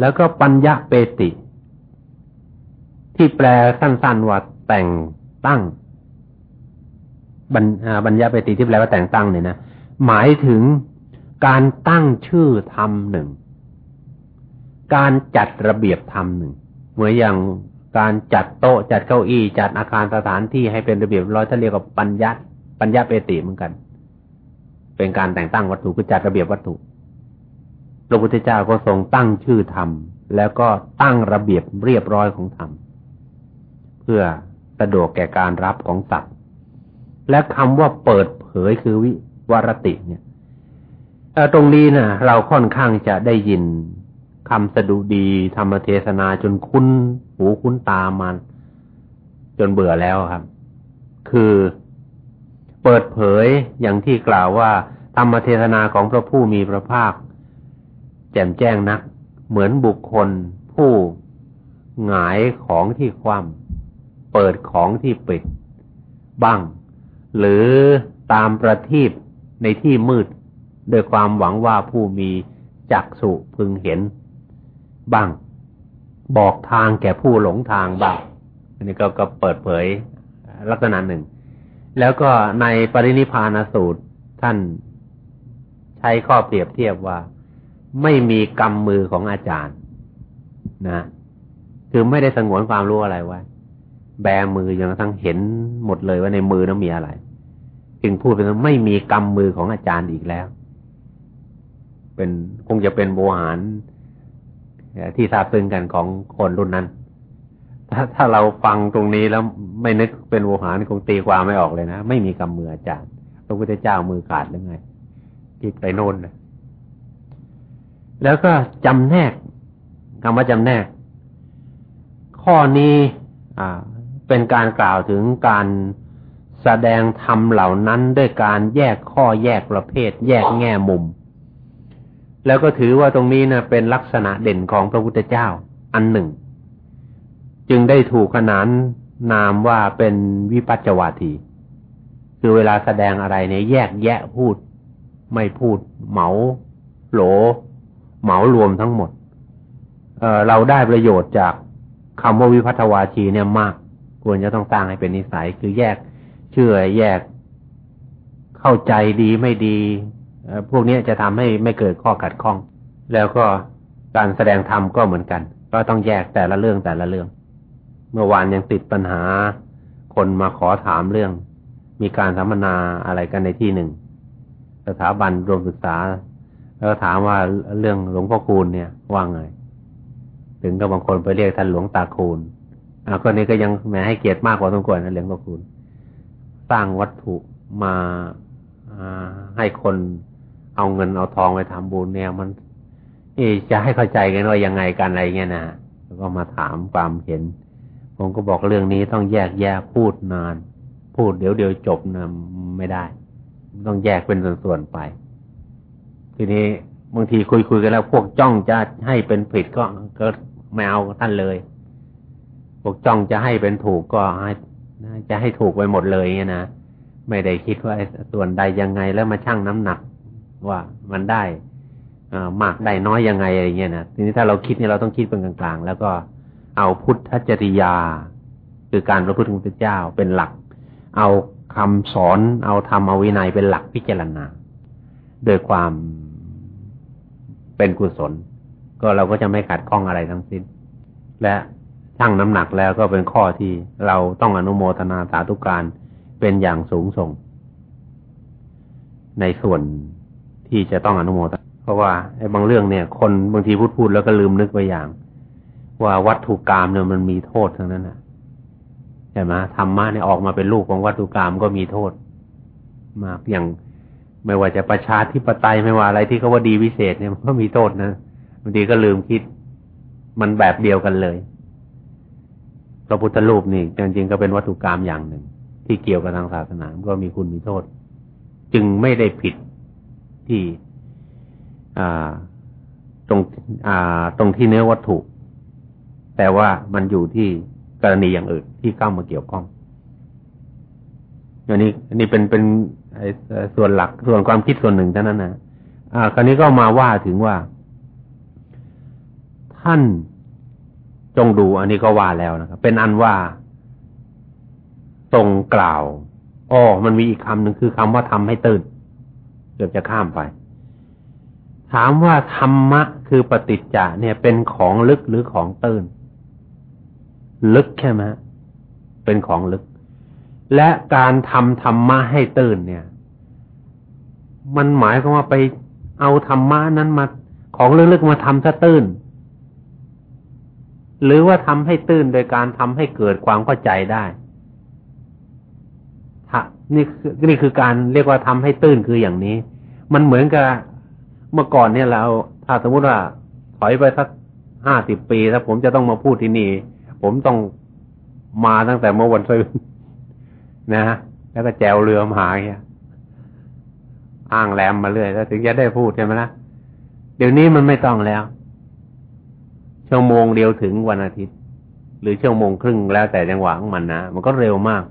แล้วก็ปัญญาเปติ ที่แปลสั้นๆว่าแต่งตั้งบัญญาเปติที่แปลว่าแต่งตั้งเนี่ยนะหมายถึงการตั้งชื่อธรรมหนึ่ง การจัดระเบียบธรรมหนึ่ง เหมือนอย่างการจัดโต๊ะจัดเก้าอี้จัดอาคารสถานที่ให้เป็นระเบียบร้อยท่านเรียกว่าปัญญาปัญญาเปติเหมือนกัน เป็นการแต่งตั้งวัตถุคือจัดระเบียบวัตถุ พระพุทธเจ้าก็ทรงตั้งชื่อธรรม แล้วก็ตั้งระเบียบเรียบร้อยของธรรม เพื่อสะดวกแก่การรับของสัตว์ และคำว่าเปิดเผยคือวิวรติเนี่ยตรงนี้นะเราค่อนข้างจะได้ยินคำสดุดีธรรมเทศนาจนคุ้นหูคุ้นตามัน จนเบื่อแล้วครับ คือ เปิดเผยอย่างที่กล่าวว่า ธรรมเทศนาของพระผู้มีพระภาค แจ่มแจ้งนัก เหมือนบุคคลผู้หงายของที่คว่ำเปิดของที่ปิด บ้าง หรือตามประทีปในที่มืด โดยความหวังว่าผู้มีจักสุพึงเห็น บ้าง บอกทางแก่ผู้หลงทางบ้าง อันนี้ก็ก็เปิดเผยลักษณะหนึ่ง แล้วก็ในปรินิพานสูตรท่านใช้ข้อเปรียบเทียบว่า ไม่มีกรรมมือของอาจารย์ นะคือไม่ได้สงวนความรู้อะไรไว้แบมือจนกระทั่งเห็นหมดเลยว่าในมือนั้นมีอะไร จึงพูดเป็นไม่มีกรรมมือของอาจารย์อีกแล้ว เป็นคงจะเป็นโบหารที่ทราบซึ้งกันของคนรุ่นนั้น ถ้าถ้าเราฟังตรงนี้แล้วไม่นึกเป็นโวหารคงตีความไม่ออกเลยนะ ไม่มีกำมืออาจารย์พระพุทธเจ้ามือขาดหรือไงคิดไปโน่นนะแล้วก็จำแนกคำว่าจำแนก ข้อนี้อ่าเป็นการกล่าวถึงการแสดงธรรมเหล่านั้นด้วยการแยกข้อแยกประเภท แยกแง่มุม แล้วก็ถือว่าตรงนี้นะเป็นลักษณะเด่นของพระพุทธเจ้าอันหนึ่ง จึงได้ถูกขนานนามว่าเป็นวิปัจจวาที คือเวลาแสดงอะไรเนี่ยแยกแยะพูด ไม่พูด เหมาโหล เหมารวมทั้งหมดเเราได้ประโยชน์จากคำว่าวิพัฒวาทีเนี่ยมาก ควรจะต้องสร้างให้เป็นนิสัย คือแยกเชื่อแยกเข้าใจดีไม่ดีพวกนี้จะทำให้ไม่เกิดข้อขัดข้อง แล้วก็การแสดงธรรมก็เหมือนกัน ก็ต้องแยกแต่ละเรื่องแต่ละเรื่อง เมื่อวานยังติดปัญหา คนมาขอถามเรื่อง มีการสัมมนาอะไรกันในที่หนึ่ง สถาบันรวมศึกษา แล้วถามว่าเรื่องหลวงพ่อคูณเนี่ยว่าไง ถึงก็บางคนไปเรียกท่านหลวงตาคูณอ่าก็นี้ก็ยังแม้ให้เกียรติมากกว่าสมควรนะหลวงพ่อคูณสร้างวัตถุมาให้คนเอาเงินเอาทองไปทำบุญเนี่ยมันนี่จะให้เข้าใจกันว่ายังไงกันอะไรเงี้ยนะแล้วก็มาถามความเห็น ผมก็บอกเรื่องนี้ต้องแยกแยกพูดนาน พูดเดี๋ยวเดียวจบนะไม่ได้ ต้องแยกเป็นส่วนๆไป ทีนี้บางทีคุยคุยกันแล้วพวกจ้องจะให้เป็นผิดก็ก็ไม่เอาท่านเลย พวกจ้องจะให้เป็นถูกก็ให้จะให้ถูกไปหมดเลยเงี้ยนะไม่ได้คิดว่าส่วนใดยังไงแล้วมาชั่งน้ำหนัก ว่ามันได้มากได้น้อยยังไงอะไรเงี้ยนะทีนี้ถ้าเราคิดเนี่ยเราต้องคิดเป็นกลางๆ แล้วก็ เอาพุทธจริยา คือการประพฤติของพระเจ้าเป็นหลัก เอาคำสอนเอาธรรมเอาวินัยเป็นหลักพิจารณาโดยความเป็นกุศล ก็เราก็จะไม่ขัดข้องอะไรทั้งสิ้น และชั่งน้ำหนักแล้วก็เป็นข้อที่เราต้องอนุโมทนาสาธุการเป็นอย่างสูงส่ง ในส่วนที่จะต้องอนุโมทนาเพราะว่าไอ้บางเรื่องเนี่ย คนบางทีพูดพูดแล้วก็ลืมนึกไปอย่าง ว่าวัตถุกรรมเนี่ยมันมีโทษทั้งนั้นนะใช่ไหมธรรมะเนี่ยออกมาเป็นลูกของวัตถุกรรมก็มีโทษ มากอย่างไม่ว่าจะประชาธิปไตยไม่ว่าอะไรที่เขาว่าดีวิเศษเนี่ยมันก็มีโทษนะบางทีก็ลืมคิดมันแบบเดียวกันเลย พระพุทธรูปนี่จริงๆก็เป็นวัตถุกรรมอย่างหนึ่ง ที่เกี่ยวกับทางศาสนาก็มีคุณมีโทษ จึงไม่ได้ผิดที่อ่าตรงอ่าตรงที่เนื้อวัตถุ แต่ว่ามันอยู่ที่กรณีอย่างอื่นที่เข้ามาเกี่ยวข้องอันนี้อันนี้เป็นเป็นส่วนหลักส่วนความคิดส่วนหนึ่งเท่านั้นนะอ่า คราวนี้ก็มาว่าถึงว่า ท่านจงดูอันนี้ก็ว่าแล้วนะครับ เป็นอันว่าตรงกล่าวอ๋อมันมีอีกคำหนึ่งคือคำว่าทำให้ตื่น เกือบจะข้ามไป ถามว่าธรรมะคือปฏิจจะเนี่ยเป็นของลึกหรือของตื่น ลึกใช่ไหมเป็นของลึก และการทำธรรมะให้ตื่นเนี่ย มันหมายความว่าไปเอาธรรมะนั้นมาของลึกๆมาทำซะตื่น หรือว่าทำให้ตื้นโดยการทำให้เกิดความเข้าใจได้นี่นี่คือการเรียกว่าทำให้ตื้นคืออย่างนี้ มันเหมือนกับเมื่อก่อนเนี่ยเราถ้าสมมติว่าถอยไปสักห้าสิบปีถ้าผมจะต้องมาพูดที่นี่ ผมต้องมาตั้งแต่เมื่อวันศุกร์นะฮะแล้วก็แจวเรือมาเงี้ยอ้างแรมมาเรื่อยแล้วถึงจะได้พูดใช่ไหมล่ะเดี๋ยวนี้มันไม่ต้องแล้ว ชั่วโมงเดียวถึงวันอาทิตย์ หรือชั่วโมงครึ่งแล้วแต่จังหวะของมันนะมันก็เร็วมาก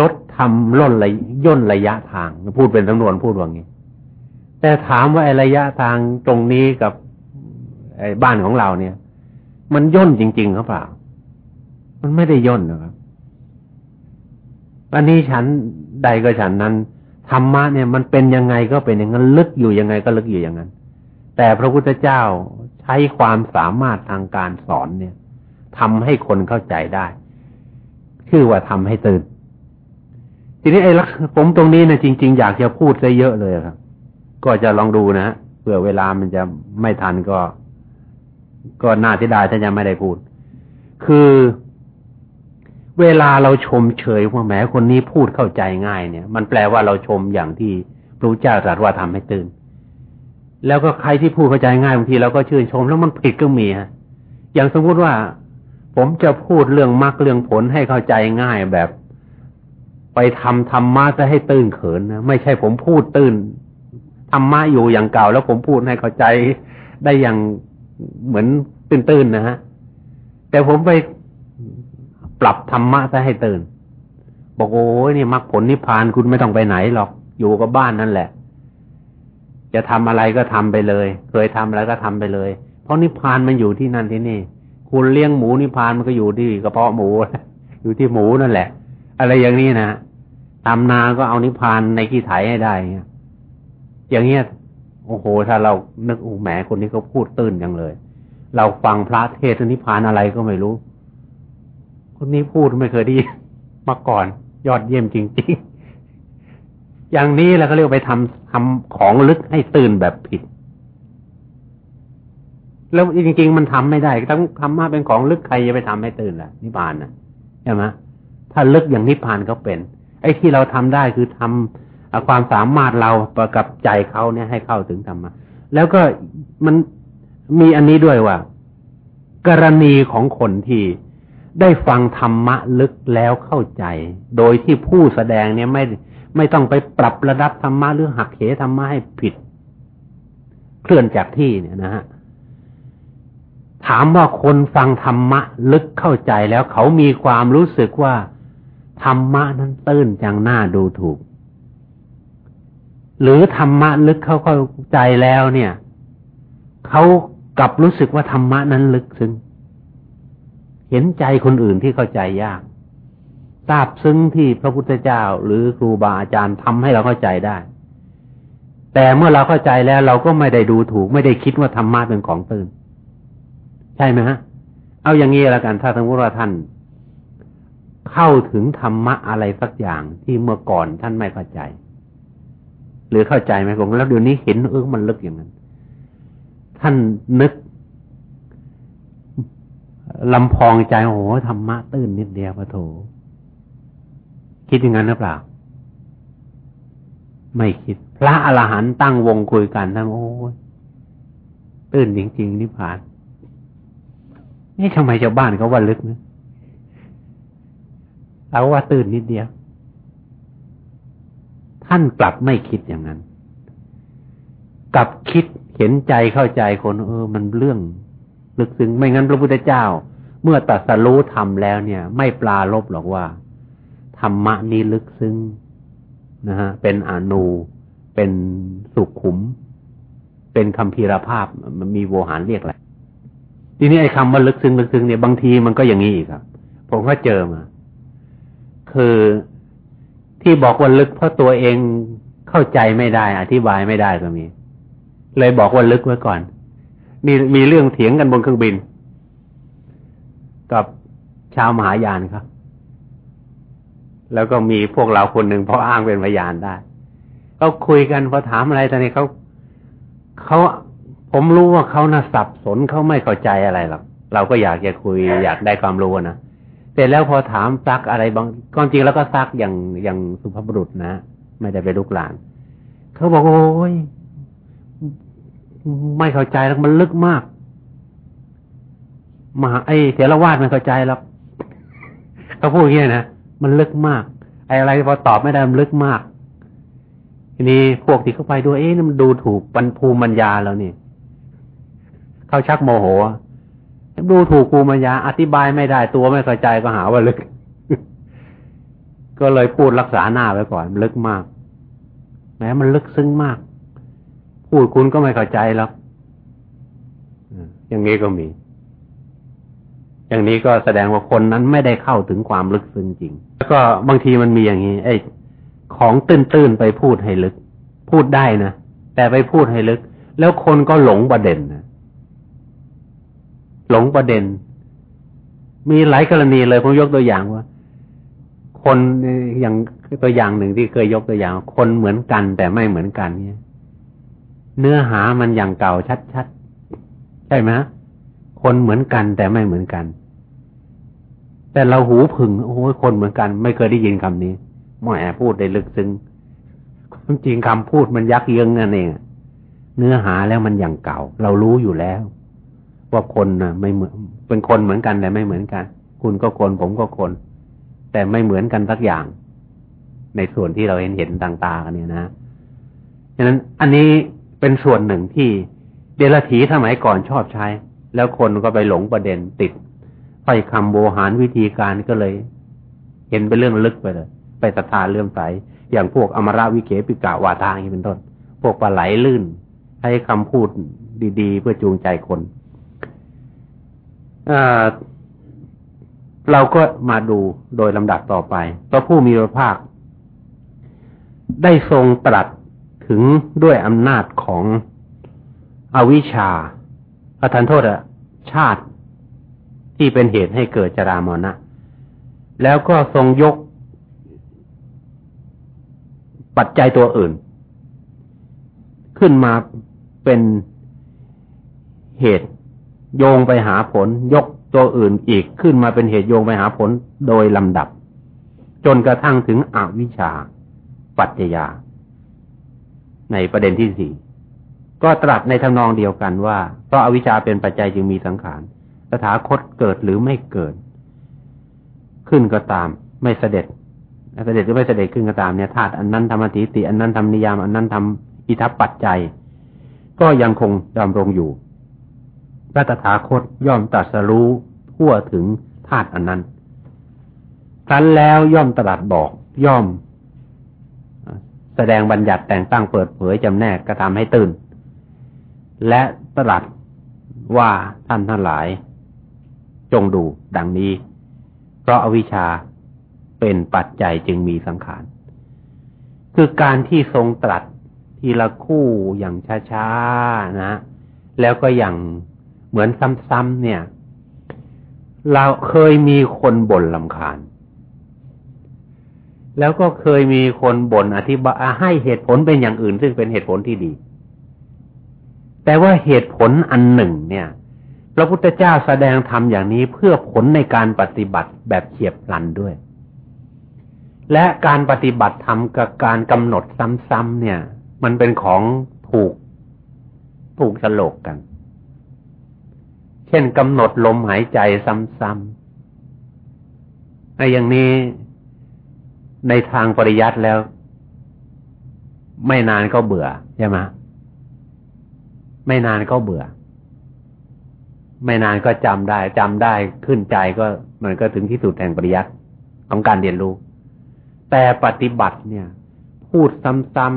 ลดทำล่นระย่นระยะทาง พูดเป็นจำนวนพูดว่างี้ แต่ถามว่าไอ้ระยะทางตรงนี้กับ ไอ้บ้านของเราเนี่ย มันย่นจริงๆหรือเปล่า มันไม่ได้ย่นนะครับอันนี้ฉันใดก็ฉันนั้นธรรมะเนี่ยมันเป็นยังไงก็เป็นอย่างนั้นลึกอยู่ยังไงก็ลึกอยู่อย่างนั้น แต่พระพุทธเจ้าใช้ความสามารถทางการสอนเนี่ยทำให้คนเข้าใจได้ ชื่อว่าทำให้ตื่น ทีนี้ไอ้ลักผมตรงนี้นะจริง ๆ อยากจะพูดซะเยอะเลยครับ ก็จะลองดูนะเผื่อเวลามันจะไม่ทันก็ ก็น่าที่ได้ถ้าจะไม่ได้พูด คือเวลาเราชมเฉยว่าแหมคนนี้พูดเข้าใจง่ายเนี่ย มันแปลว่าเราชมอย่างที่พระเจ้าตรัสว่าทำให้ตื่น แล้วก็ใครที่พูดเข้าใจง่ายบางทีเราก็ชื่นชมแล้วมันผิดก็มีฮะอย่างสมมุติว่า ผมจะพูดเรื่องมรรคเรื่องผลให้เข้าใจง่ายแบบ ไปทำธรรมะจะให้ตื้นเขินนะไม่ใช่ผมพูดตื้นธรรมะอยู่อย่างเก่า แล้วผมพูดให้เข้าใจได้อย่าง เหมือนตื้นๆนะฮะ แต่ผมไปปรับธรรมะจะให้ตื่น บอกโอ้ยนี่มรรคผลนิพพานคุณไม่ต้องไปไหนหรอก อยู่กับบ้านนั่นแหละ จะทำอะไรก็ทำไปเลย เคยทำอะไรก็ทำไปเลย เพราะนิพพานมันอยู่ที่นั่นที่นี่ คุณเลี้ยงหมูนิพพานมันก็อยู่ที่กระเพาะหมู อยู่ที่หมูนั่นแหละ อะไรอย่างนี้นะทำนาก็เอานิพพานในขี้ไถให้ได้อย่างเงี้ย โอ้โห ถ้าเรานึกอ้แหมคนนี้ก็พูดตื้นอย่างเลย เราฟังพระเทศนิพพานอะไรก็ไม่รู้ คนนี้พูดไม่เคยได้มาก่อน ยอดเยี่ยมจริง ๆ อย่างนี้แล้วก็เรียกไปทำทำของลึกให้ตื่นแบบผิด แล้วจริง ๆ มันทำไม่ได้ต้องทำมาเป็นของลึกใครจะไปทำให้ตื่นล่ะ นิพพานนะใช่ไหมถ้าลึกอย่างนิพพานก็เป็น ไอ้ที่เราทำได้คือทำ ความสามารถเราประกับใจเขาเนี่ยให้เข้าถึงธรรมะแล้วก็มันมีอันนี้ด้วยว่า กรณีของคนที่ได้ฟังธรรมะลึกแล้วเข้าใจ โดยที่ผู้แสดงเนี่ยไม่ไม่ต้องไปปรับระดับธรรมะหรือหักเหธรรมะให้ผิด เคลื่อนจากที่เนี่ยนะฮะถามว่าคนฟังธรรมะลึกเข้าใจแล้วเขามีความรู้สึกว่าธรรมะนั้นตื้นจังหน้าดูถูก หรือธรรมะลึกเข้าเข้าใจแล้วเนี่ยเขากลับรู้สึกว่าธรรมะนั้นลึกซึ้งเห็นใจคนอื่นที่เข้าใจยากทราบซึ้งที่พระพุทธเจ้า หรือครูบาอาจารย์ทำให้เราเข้าใจได้ แต่เมื่อเราเข้าใจแล้วเราก็ไม่ได้ดูถูก ไม่ได้คิดว่าธรรมะเป็นของตื่น ใช่ไหมฮะ เอาอย่างนี้ล้วกันถ้าสมมติว่าท่าน เข้าถึงธรรมะอะไรสักอย่างที่เมื่อก่อนท่านไม่เข้าใจ หรือเข้าใจไหมผมแล้วเดี๋ยวนี้เห็นเออมันลึกอย่างนั้น ท่านนึกลำพองใจโอ้โหธรรมะตื้นนิดเดียวพระโถ คิดอย่างนั้นหรือเปล่า ไม่คิด พระอรหันต์ตั้งวงคุยกันทั้งโอ้ยตื้นจริงๆนิพพาน นี่ทำไมชาวบ้านเขาว่าลึกนะเราว่าตื้นนิดเดียว ท่านกลับไม่คิดอย่างนั้น กลับคิดเห็นใจเข้าใจคนเออ มันเรื่องลึกซึ้งไม่งั้นพระพุทธเจ้า เมื่อตัดสรู้ทำแล้วเนี่ย ไม่ปลาลบหรอกว่าธรรมะนี้ลึกซึ้งนะฮะเป็นอนูเป็นสุขุม เป็นคำพีรภาพมันมีโวหารเรียกแหละทีนี้ไอ้คำว่าลึกซึ้งลึกซึ้งเนี่ยบางทีมันก็อย่างนี้อีกครับ ผมก็เจอมา คือ ที่บอกว่าลึกเพราะตัวเองเข้าใจไม่ได้ อธิบายไม่ได้ก็มี เลยบอกว่าลึกไว้ก่อน มีมีเรื่องเถียงกันบนเครื่องบิน กับชาวมหายานครับ แล้วก็มีพวกเราคนหนึ่งพออ้างเป็นพยานได้ก็คุยกันพอถามอะไรตอนนี้เขาเขาผมรู้ว่าเขาน่ะสับสนเขาไม่เข้าใจอะไรหรอกเราก็อยากจะคุยอยากได้ความรู้นะ แต่แล้วพอถามซักอะไรบางก็จริงแล้วก็ซักอย่างอย่างสุภาพบุรุษนะไม่ได้ไปลุกหลาน เขาบอกโอ้ยไม่เข้าใจแล้วมันลึกมากมาไอ้เถรวาดไม่เข้าใจแล้วเขาพูดอย่างนี้นะมันลึกมากไออะไรพอตอบไม่ได้มันลึกมากทีนี้พวกที่เข้าไปดูเอ๊ะมันดูถูกปันภูมิปัญญาแล้วนี่เขาชักโมโห ดูถูกภูมิปัญญาอธิบายไม่ได้ตัวไม่เข้าใจก็หาว่าลึก ก็เลยพูดรักษาหน้าไว้ก่อน ลึกมาก แม้มันลึกซึ้งมาก พูดคุณก็ไม่เข้าใจแล้วอย่างนี้ก็มี อย่างนี้ก็แสดงว่าคนนั้นไม่ได้เข้าถึงความลึกซึ้งจริง แล้วก็บางทีมันมีอย่างนี้ ไอ้ของตื้นๆไปพูดให้ลึก พูดได้นะแต่ไปพูดให้ลึก แล้วคนก็หลงประเด็นนะ หลงประเด็น มีหลายกรณีเลยผมยกตัวอย่างว่า คนอย่างตัวอย่างหนึ่งที่เคยยกตัวอย่าง คนเหมือนกันแต่ไม่เหมือนกันเนี่ยเนื้อหามันอย่างเก่าชัดๆ ใช่ไหมคนเหมือนกันแต่ไม่เหมือนกัน แต่เราหูผึ่งโอ้ยคนเหมือนกัน ไม่เคยได้ยินคำนี้แม่พูดได้ลึกซึ้งความจริงคำพูดมันยักเยื้องนั่นเองเนื้อหาแล้วมันอย่างเก่า เรารู้อยู่แล้ว ว่าคนนะไม่เหมือนเป็นคนเหมือนกันแต่ไม่เหมือนกัน คุณก็คนผมก็คน แต่ไม่เหมือนกันสักอย่าง ในส่วนที่เราเห็นเห็นต่างๆกันเนี่ยนะฉะนั้นอันนี้เป็นส่วนหนึ่งที่เดลถีสมัยก่อนชอบใช้ แล้วคนก็ไปหลงประเด็นติดไปคำโบหารวิธีการก็เลย เห็นเป็นเรื่องลึกไปเลย ไปศรัทธาเลื่อมใสอย่างพวกอมราวิเกปิกาวาทาอย่างนี้เป็นต้น พวกปลาไหลลื่น ให้คำพูดดี ๆ เพื่อจูงใจคน เราก็มาดูโดยลำดับต่อไปพระผู้มีพระภาค ได้ทรงตรัสถึงด้วยอำนาจของอวิชชาประทานโทษอะชาติที่เป็นเหตุให้เกิดจรามรณะ แล้วก็ทรงยก ปัจจัยตัวอื่น ขึ้นมาเป็นเหตุ โยงไปหาผล ยกตัวอื่นอีกขึ้นมาเป็นเหตุโยงไปหาผลโดยลำดับ จนกระทั่งถึงอวิชชา ปัจจยา ในประเด็นที่สี่ก็ตรัสในทำนองเดียวกันว่า เพราะอาวิชชาเป็นปัจจัยจึงมีสังขารสถาคตเกิดหรือไม่เกิด ขึ้นก็ตาม ไม่เสด็จเสด็จหรือไม่เสด็จขึ้นก็ตามเนี่ยธาตุอันนั้นทำอติติ อันนั้นทำนิยาม อันนั้นทำอิทัปปัจจัย ก็ยังคงดำรงอยู่ ระตถาคตย่อมตรัสรู้ทั่วถึงธาตุอันนั้น ครั้นแล้วย่อมตรัสบอกย่อม แสดงบัญญัติแต่งตั้งเปิดเผยจำแนกกระทำให้ตื่น และตรัสว่าท่านทั้งหลาย จงดูดังนี้ เพราะอาวิชชาเป็นปัจจัยจึงมีสังขาร คือการที่ทรงตรัสทีละคู่อย่างช้าๆนะ แล้วก็อย่าง เหมือนซ้ำๆเนี่ย เราเคยมีคนบ่นลำคาญ แล้วก็เคยมีคนบ่นอธิบายให้เหตุผลเป็นอย่างอื่น ซึ่งเป็นเหตุผลที่ดี แต่ว่าเหตุผลอันหนึ่ง เนี่ยพระพุทธเจ้าแสดงธรรมอย่างนี้เพื่อผลในการปฏิบัติแบบเฉียบพลันด้วย และการปฏิบัติธรรมกับการกำหนดซ้ำๆเนี่ย มันเป็นของถูกถูกสโลกกัน เช่นกำหนดลมหายใจซ้ำๆไอ้อย่างนี้ในทางปริยัติแล้ว ไม่นานก็เบื่อใช่ไหมไม่นานก็เบื่อ ไม่นานก็จำได้จำได้ขึ้นใจก็มันก็ถึงที่สุดแห่งปริยัติของการเรียนรู้ แต่ปฏิบัติเนี่ย พูดซ้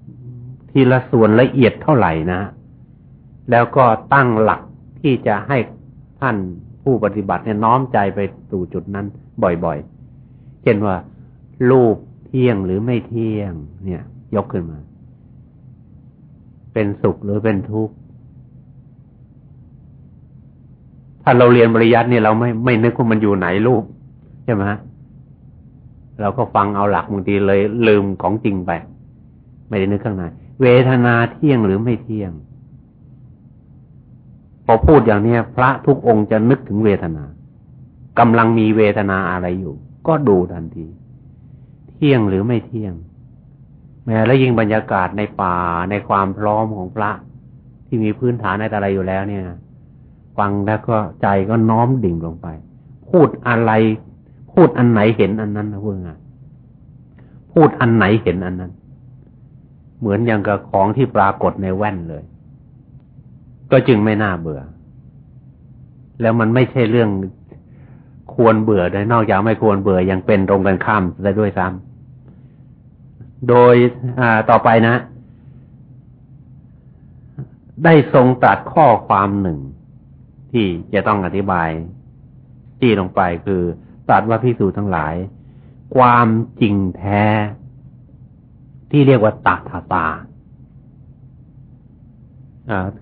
ำๆทีละส่วนละเอียดเท่าไหร่นะ แล้วก็ตั้งหลัก ที่จะให้ท่านผู้ปฏิบัติเนี่ยน้อมใจไปสู่จุดนั้นบ่อยๆ เช่นว่า รูปเที่ยงหรือไม่เที่ยง เนี่ย ยกขึ้นมา เป็นสุขหรือเป็นทุกข์ถ้าเราเรียนบริยัติเนี่ยเราไม่ไม่นึกว่ามันอยู่ไหนรูปใช่ไหมเราก็ฟังเอาหลักบางทีเลยลืมของจริงไป ไม่ได้นึกข้างในเวทนาเที่ยงหรือไม่เที่ยง พอพูดอย่างนี้พระทุกองค์จะนึกถึงเวทนากำลังมีเวทนาอะไรอยู่ ก็ดูทันที เที่ยงหรือไม่เที่ยง แม้แล้วยิ่งบรรยากาศในป่าในความพร้อมของพระ ที่มีพื้นฐานในอะไรอยู่แล้วเนี่ย ฟังแล้วก็ใจก็น้อมดิ่งลงไป พูดอะไร พูดอันไหนเห็นอันนั้นนะเพื่อนพูดอันไหนเห็นอันนั้น เหมือนอย่างกับของที่ปรากฏในแว่นเลย ก็จึงไม่น่าเบื่อ แล้วมันไม่ใช่เรื่องควรเบื่อโดยนอกจากไม่ควรเบื่อยังเป็นตรงกันข้ามซะด้วยซ้ำโดยต่อไปนะ ได้ทรงตัดข้อความหนึ่ง ที่จะต้องอธิบายจี้ลงไปคือตัดว่าพิสูจน์ทั้งหลาย ความจริงแท้ ที่เรียกว่าตัถาตา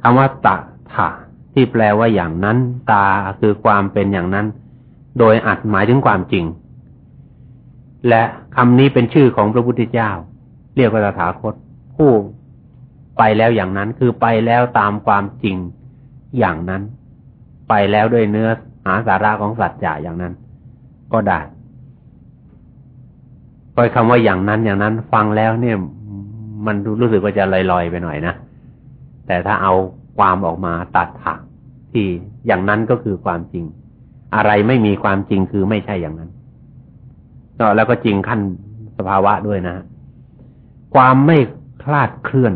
คำว่าตัถาที่แปลว่าอย่างนั้น ตาคือความเป็นอย่างนั้น โดยอัดหมายถึงความจริง และคำนี้เป็นชื่อของพระพุทธเจ้า เรียกว่าตถาคต ผู้ไปแล้วอย่างนั้นคือไปแล้วตามความจริงอย่างนั้น ไปแล้วด้วยเนื้อหาสาระของสัจจะอย่างนั้น ก็ได้คอยคำว่าอย่างนั้นอย่างนั้น ฟังแล้วเนี่ย มันรู้สึกว่าจะลอยๆไปหน่อยนะ แต่ถ้าเอาความออกมาตัดถักที่อย่างนั้นก็คือความจริง อะไรไม่มีความจริงคือไม่ใช่อย่างนั้นแล้วก็จริงขั้นสภาวะด้วยนะ ความไม่คลาดเคลื่อน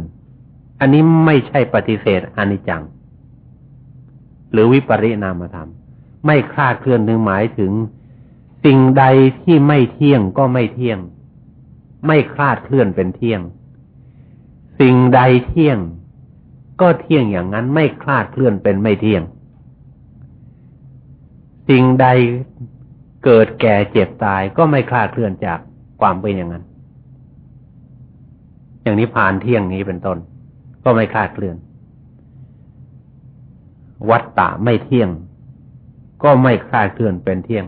อันนี้ไม่ใช่ปฏิเสธอนิจจัง หรือวิปริณามธรรม ไม่คลาดเคลื่อนถึงหมายถึง สิ่งใดที่ไม่เที่ยงก็ไม่เที่ยง ไม่คลาดเคลื่อนเป็นเที่ยง สิ่งใดเที่ยง ก็เที่ยงอย่างนั้นไม่คลาดเคลื่อนเป็นไม่เที่ยง สิ่งใดเกิดแก่เจ็บตายก็ไม่คลาดเคลื่อนจากความเป็นอย่างนั้น อย่างนี้ผ่านเที่ยงนี้เป็นต้น ก็ไม่คลาดเคลื่อน วัตตะไม่เที่ยง ก็ไม่คลาดเคลื่อนเป็นเที่ยง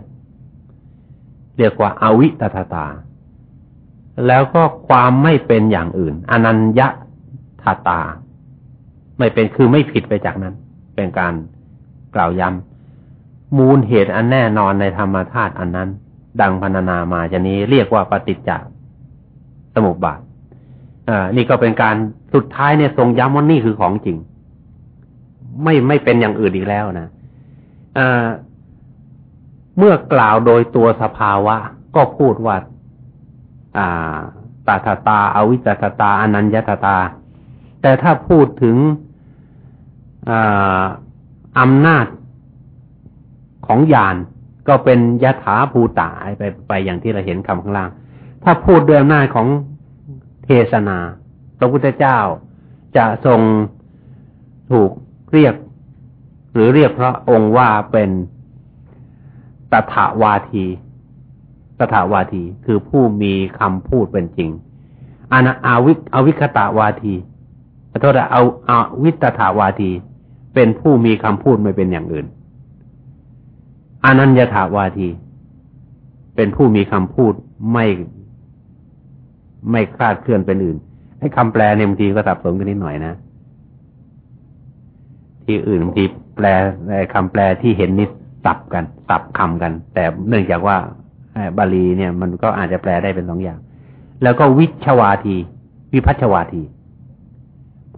เรียกว่าอาวิตตาตา แล้วก็ความไม่เป็นอย่างอื่น อนัญญาตาตา ไม่เป็นคือไม่ผิดไปจากนั้น เป็นการกล่าวย้ำมูลเหตุอันแน่นอนในธรรมธาตุอันนั้น ดังพรรณนามาจะนี้เรียกว่าปฏิจจสมุปบาทอ่านี่ก็เป็นการสุดท้ายเนี่ยทรงย้ำว่านี่คือของจริง ไม่ไม่เป็นอย่างอื่นอีกแล้วนะอ่าเมื่อกล่าวโดยตัวสภาวะ ก็พูดว่า อ่าตาตาตาอาวิจตตา อนัญญตตา แต่ถ้าพูดถึงอำนาจของญาณก็เป็นยถาภูตาไปไปอย่างที่เราเห็นคำข้างล่าง ถ้าพูดด้วยอำนาจของเทศนา พระพุทธเจ้าจะทรงถูกเรียก หรือเรียกพระองค์ว่าเป็นตถาวาทีตถาวาทีคือผู้มีคำพูดเป็นจริงอนาอาวิอวิคตาวาที โทษเอาอาวิตถาวาที เป็นผู้มีคำพูดไม่เป็นอย่างอื่น อนัญญาถาวาที เป็นผู้มีคำพูดไม่ไม่คลาดเคลื่อนเป็นอื่นให้คำแปลในบางทีก็สับสนกันนิดหน่อยนะ ที่อื่นบางทีแปลคำแปลที่เห็นนิดสับกันสับคำกัน แต่เนื่องจากว่าบาลีเนี่ย มันก็อาจจะแปลได้เป็นสองอย่าง แล้วก็วิชวาที วิพัชวาที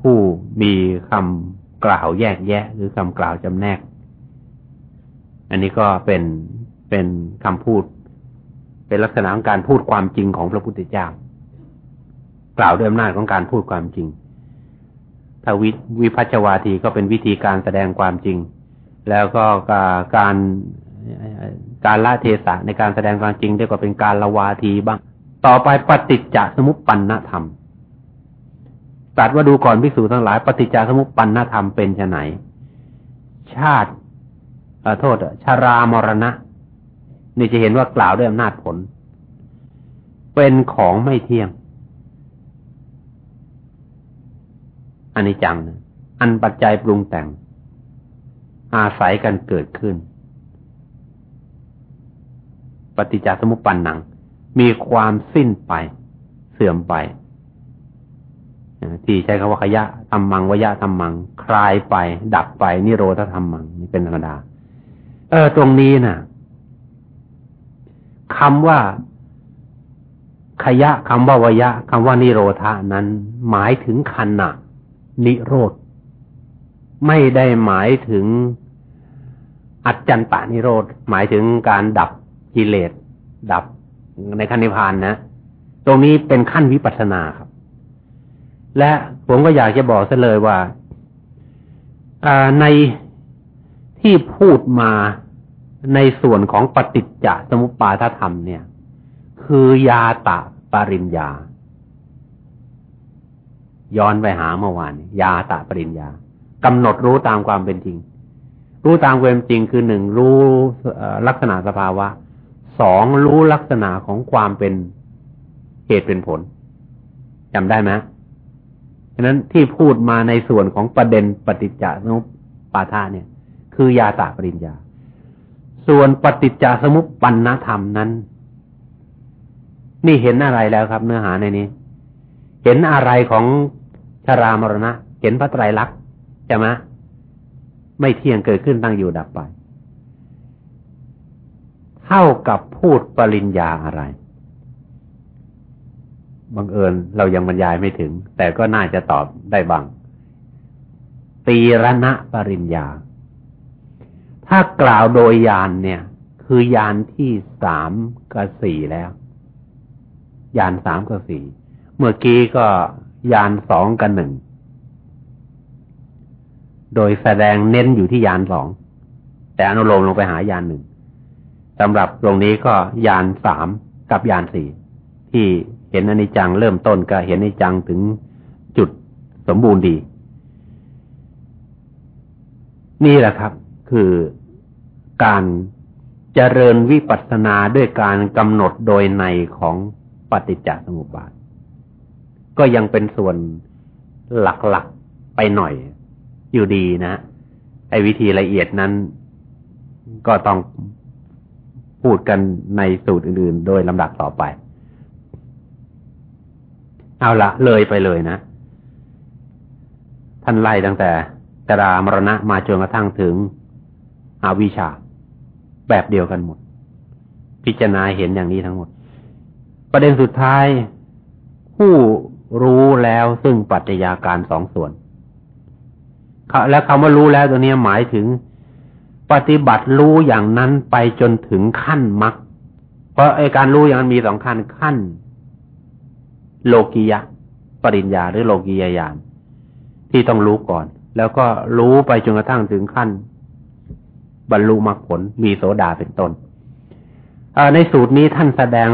ผู้มีคำกล่าวแยกแยะ หรือคำกล่าวจำแนก อันนี้ก็เป็นเป็นคำพูด เป็นลักษณะของการพูดความจริงของพระพุทธเจ้า กล่าวด้วยอำนาจของการพูดความจริงถ้าวิวิพัชวาทีก็เป็นวิธีการแสดงความจริง แล้วก็การการละเทศะในการแสดงความจริงได้ก็เป็นการละวาทีบ้าง ต่อไปปฏิจจสมุปปนนธรรม ตัดว่าดูก่อนพิสูจทั้งหลาย ปฏิจจสมุปปันนธรรมเป็นไนชาติโทษชารามรณะ นี่จะเห็นว่ากล่าวด้วยอำนาจผล เป็นของไม่เที่ยงอันนี้จังนะอันปัจจัยปรุงแต่ง อาศัยกันเกิดขึ้น ปฏิจจสมุปปันนัง มีความสิ้นไป เสื่อมไป ที่ใช้คำว่าขยะธรรมังวยะธรรมัง คลายไป ดับไปนิโรธธรรมังนี่เป็นธรรมดา เออ ตรงนี้นะ่ะคำว่าขยะคำว่าวยะคำว่านิโรธานั้น หมายถึงขณะนิโรธ ไม่ได้หมายถึงอัจจันตานิโรธ หมายถึงการดับกิเลส ดับในขั้นนิพพานนะ ตรงนี้เป็นขั้นวิปัสสนาครับ และผมก็อยากจะบอกซะเลยว่าในที่พูดมาในส่วนของปฏิจจสมุปปาทธรรมเนี่ย คือยาตะปริญญา ย้อนไปหาเมื่อวานยาตะปริญญากำหนดรู้ตามความเป็นจริง รู้ตามความจริงคือหนึ่งรู้ลักษณะสภาวะสองรู้ลักษณะของความเป็นเหตุเป็นผลจำได้ไหม ฉะนั้นที่พูดมาในส่วนของประเด็นปฏิจจสมุปปาทาเนี่ย คือยาตาปริญญา ส่วนปฏิจจสมุปปันนธรรมนั้น นี่เห็นอะไรแล้วครับ เนื้อหาในนี้ เห็นอะไรของชรามรณะ เห็นพระไตรลักษณ์ใช่ไหมไม่เที่ยงเกิดขึ้นตั้งอยู่ดับไป เท่ากับพูดปริญญาอะไร บังเอิญเรายังบรรยายไม่ถึง แต่ก็น่าจะตอบได้บ้างตีรณะปริญญา ถ้ากล่าวโดยยานเนี่ย คือยานที่สามกับสี่แล้ว ยานสามกับสี่เมื่อกี้ก็ยานสองกับหนึ่งโดยแสดงเน้นอยู่ที่ยานสองแต่อนุโลมลงไปหายานหนึ่งสำหรับตรงนี้ก็ยานสามกับยานสี่ที่ เห็นอนิจจังเริ่มต้นก็เห็นอนิจจังถึงจุดสมบูรณ์ดี นี่แหละครับ คือการเจริญวิปัสสนาด้วยการกำหนดโดยในของปฏิจจสมุปบาท ก็ยังเป็นส่วนหลักๆไปหน่อยอยู่ดีนะ ไอ้วิธีละเอียดนั้น ก็ต้องพูดกันในสูตรอื่นๆ โดยลำดับต่อไป เอาละเลยไปเลยนะ ท่านไล่ตั้งแต่ตรามรณะมาจนกระทั่งถึงอาวิชา แบบเดียวกันหมด พิจารณาเห็นอย่างนี้ทั้งหมด ประเด็นสุดท้าย ผู้รู้แล้วซึ่งปัจจัยาการสองส่วนแล้วคำว่ารู้แล้วตัวนี้หมายถึงปฏิบัติรู้อย่างนั้นไปจนถึงขั้นมรรคเพราะไอการรู้อย่างนั้นมีสองขั้นขั้น โลกียะ ปริญญาหรือโลกียญาณที่ต้องรู้ก่อน แล้วก็รู้ไปจนกระทั่งถึงขั้น บรรลุมรรคผลมีโสดาเป็นต้นในสูตรนี้ท่านแสดง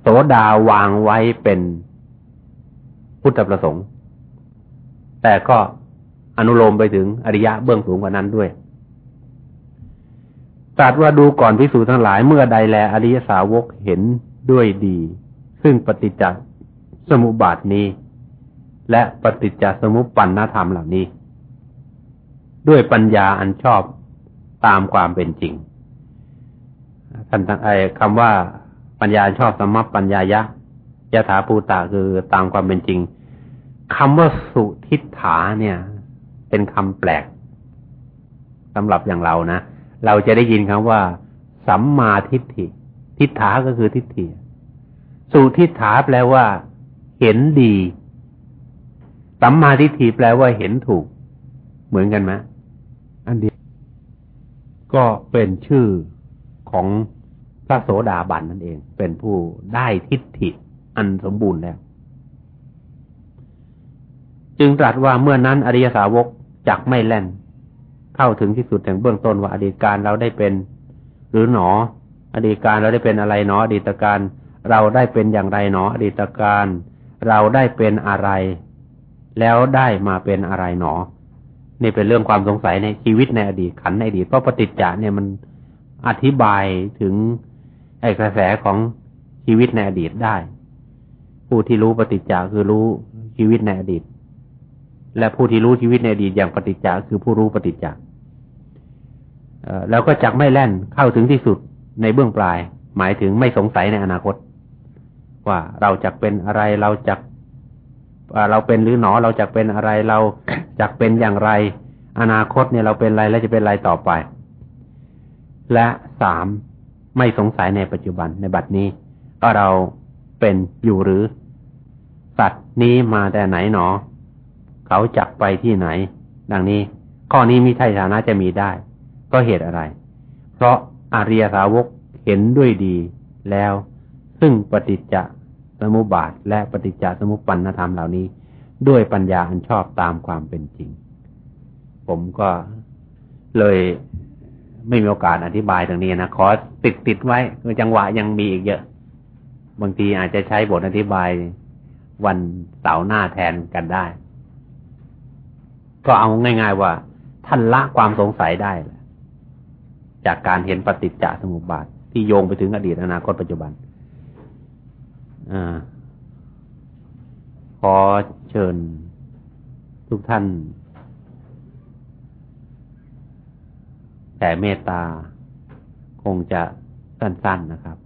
โสดาวางไว้เป็นพุทธประสงค์ แต่ก็อนุโลมไปถึงอริยะเบื้องสูงกว่านั้นด้วยตรัสว่าดูก่อนพิสูจทั้งหลายเมื่อใดแลอริยสาวกเห็นด้วยดี ซึ่งปฏิจจ สมุบาทนี้ และปฏิจจสมุปปันนธรรมเหล่านี้ ด้วยปัญญาอันชอบตามความเป็นจริงท่านไอ้คำว่าปัญญาชอบสมัปปัญญายะยะถาภูตาคือตามความเป็นจริงคำว่าสุทิฏฐาเนี่ย เป็นคำแปลกสำหรับอย่างเรานะเราจะได้ยินคำว่า สัมมาทิฏฐิ ทิฏฐาก็คือทิฏฐิสุทิฏฐาแปลว่า เห็นดี สัมมาทิฏฐิแปลว่าเห็นถูก เหมือนกันไหมอันเดียวก็เป็นชื่อของพระโสดาบันนั่นเอง เป็นผู้ได้ทิฏฐิอันสมบูรณ์แล้ว จึงตรัสว่าเมื่อนั้นอริยสาวกจักไม่แล่น เข้าถึงที่สุดแห่งเบื้องต้นว่าอดีตการเราได้เป็น หรือหนอ อดีตการเราได้เป็นอะไรหนอ อดีตการเราได้เป็นอย่างไรหนอ อดีตการ เราได้เป็นอะไร แล้วได้มาเป็นอะไรหนอ นี่เป็นเรื่องความสงสัยในชีวิตในอดีตขันในอดีตเพราะปฏิจจาเนี่ยมันอธิบายถึงไอ้กระแสของชีวิตในอดีตได้ ผู้ที่รู้ปฏิจจาคือรู้ชีวิตในอดีต และผู้ที่รู้ชีวิตในอดีตอย่างปฏิจจาคือผู้รู้ปฏิจจาแล้วก็จักไม่แล่นเข้าถึงที่สุดในเบื้องปลาย หมายถึงไม่สงสัยในอนาคต ว่าเราจะเป็นอะไรเราจะเราเป็นหรือหนอเราจะเป็นอะไรเราจะเป็นอย่างไร อนาคตเนี่ยเราเป็นอะไรและจะเป็นอะไรต่อไป และสามไม่สงสัยในปัจจุบันในบัดนี้ก็เราเป็นอยู่หรือ สัตว์นี้มาแต่ไหนหนอ เขาจักไปที่ไหน ดังนี้ ข้อนี้มีไทยฐานะจะมีได้ ก็เหตุอะไร เพราะอริยสาวกเห็นด้วยดีแล้ว ซึ่งปฏิจจ สมุบาท และปฏิจจสมุปปันธรรมเหล่านี้ ด้วยปัญญาอันชอบตามความเป็นจริง ผมก็เลยไม่มีโอกาสอธิบายตรงนี้นะขอติดติดไว้คือจังหวะยังมีอีกเยอะ บางทีอาจจะใช้บทอธิบายวันเสาร์หน้าแทนกันได้ ก็เอาง่าย ๆว่า ท่านละความสงสัยได้ จากการเห็นปฏิจจสมุปบาท ที่โยงไปถึงอดีตอนาคตปัจจุบัน อขอเชิญทุกท่าน แต่เมตตาคงจะสั้นๆนะครับ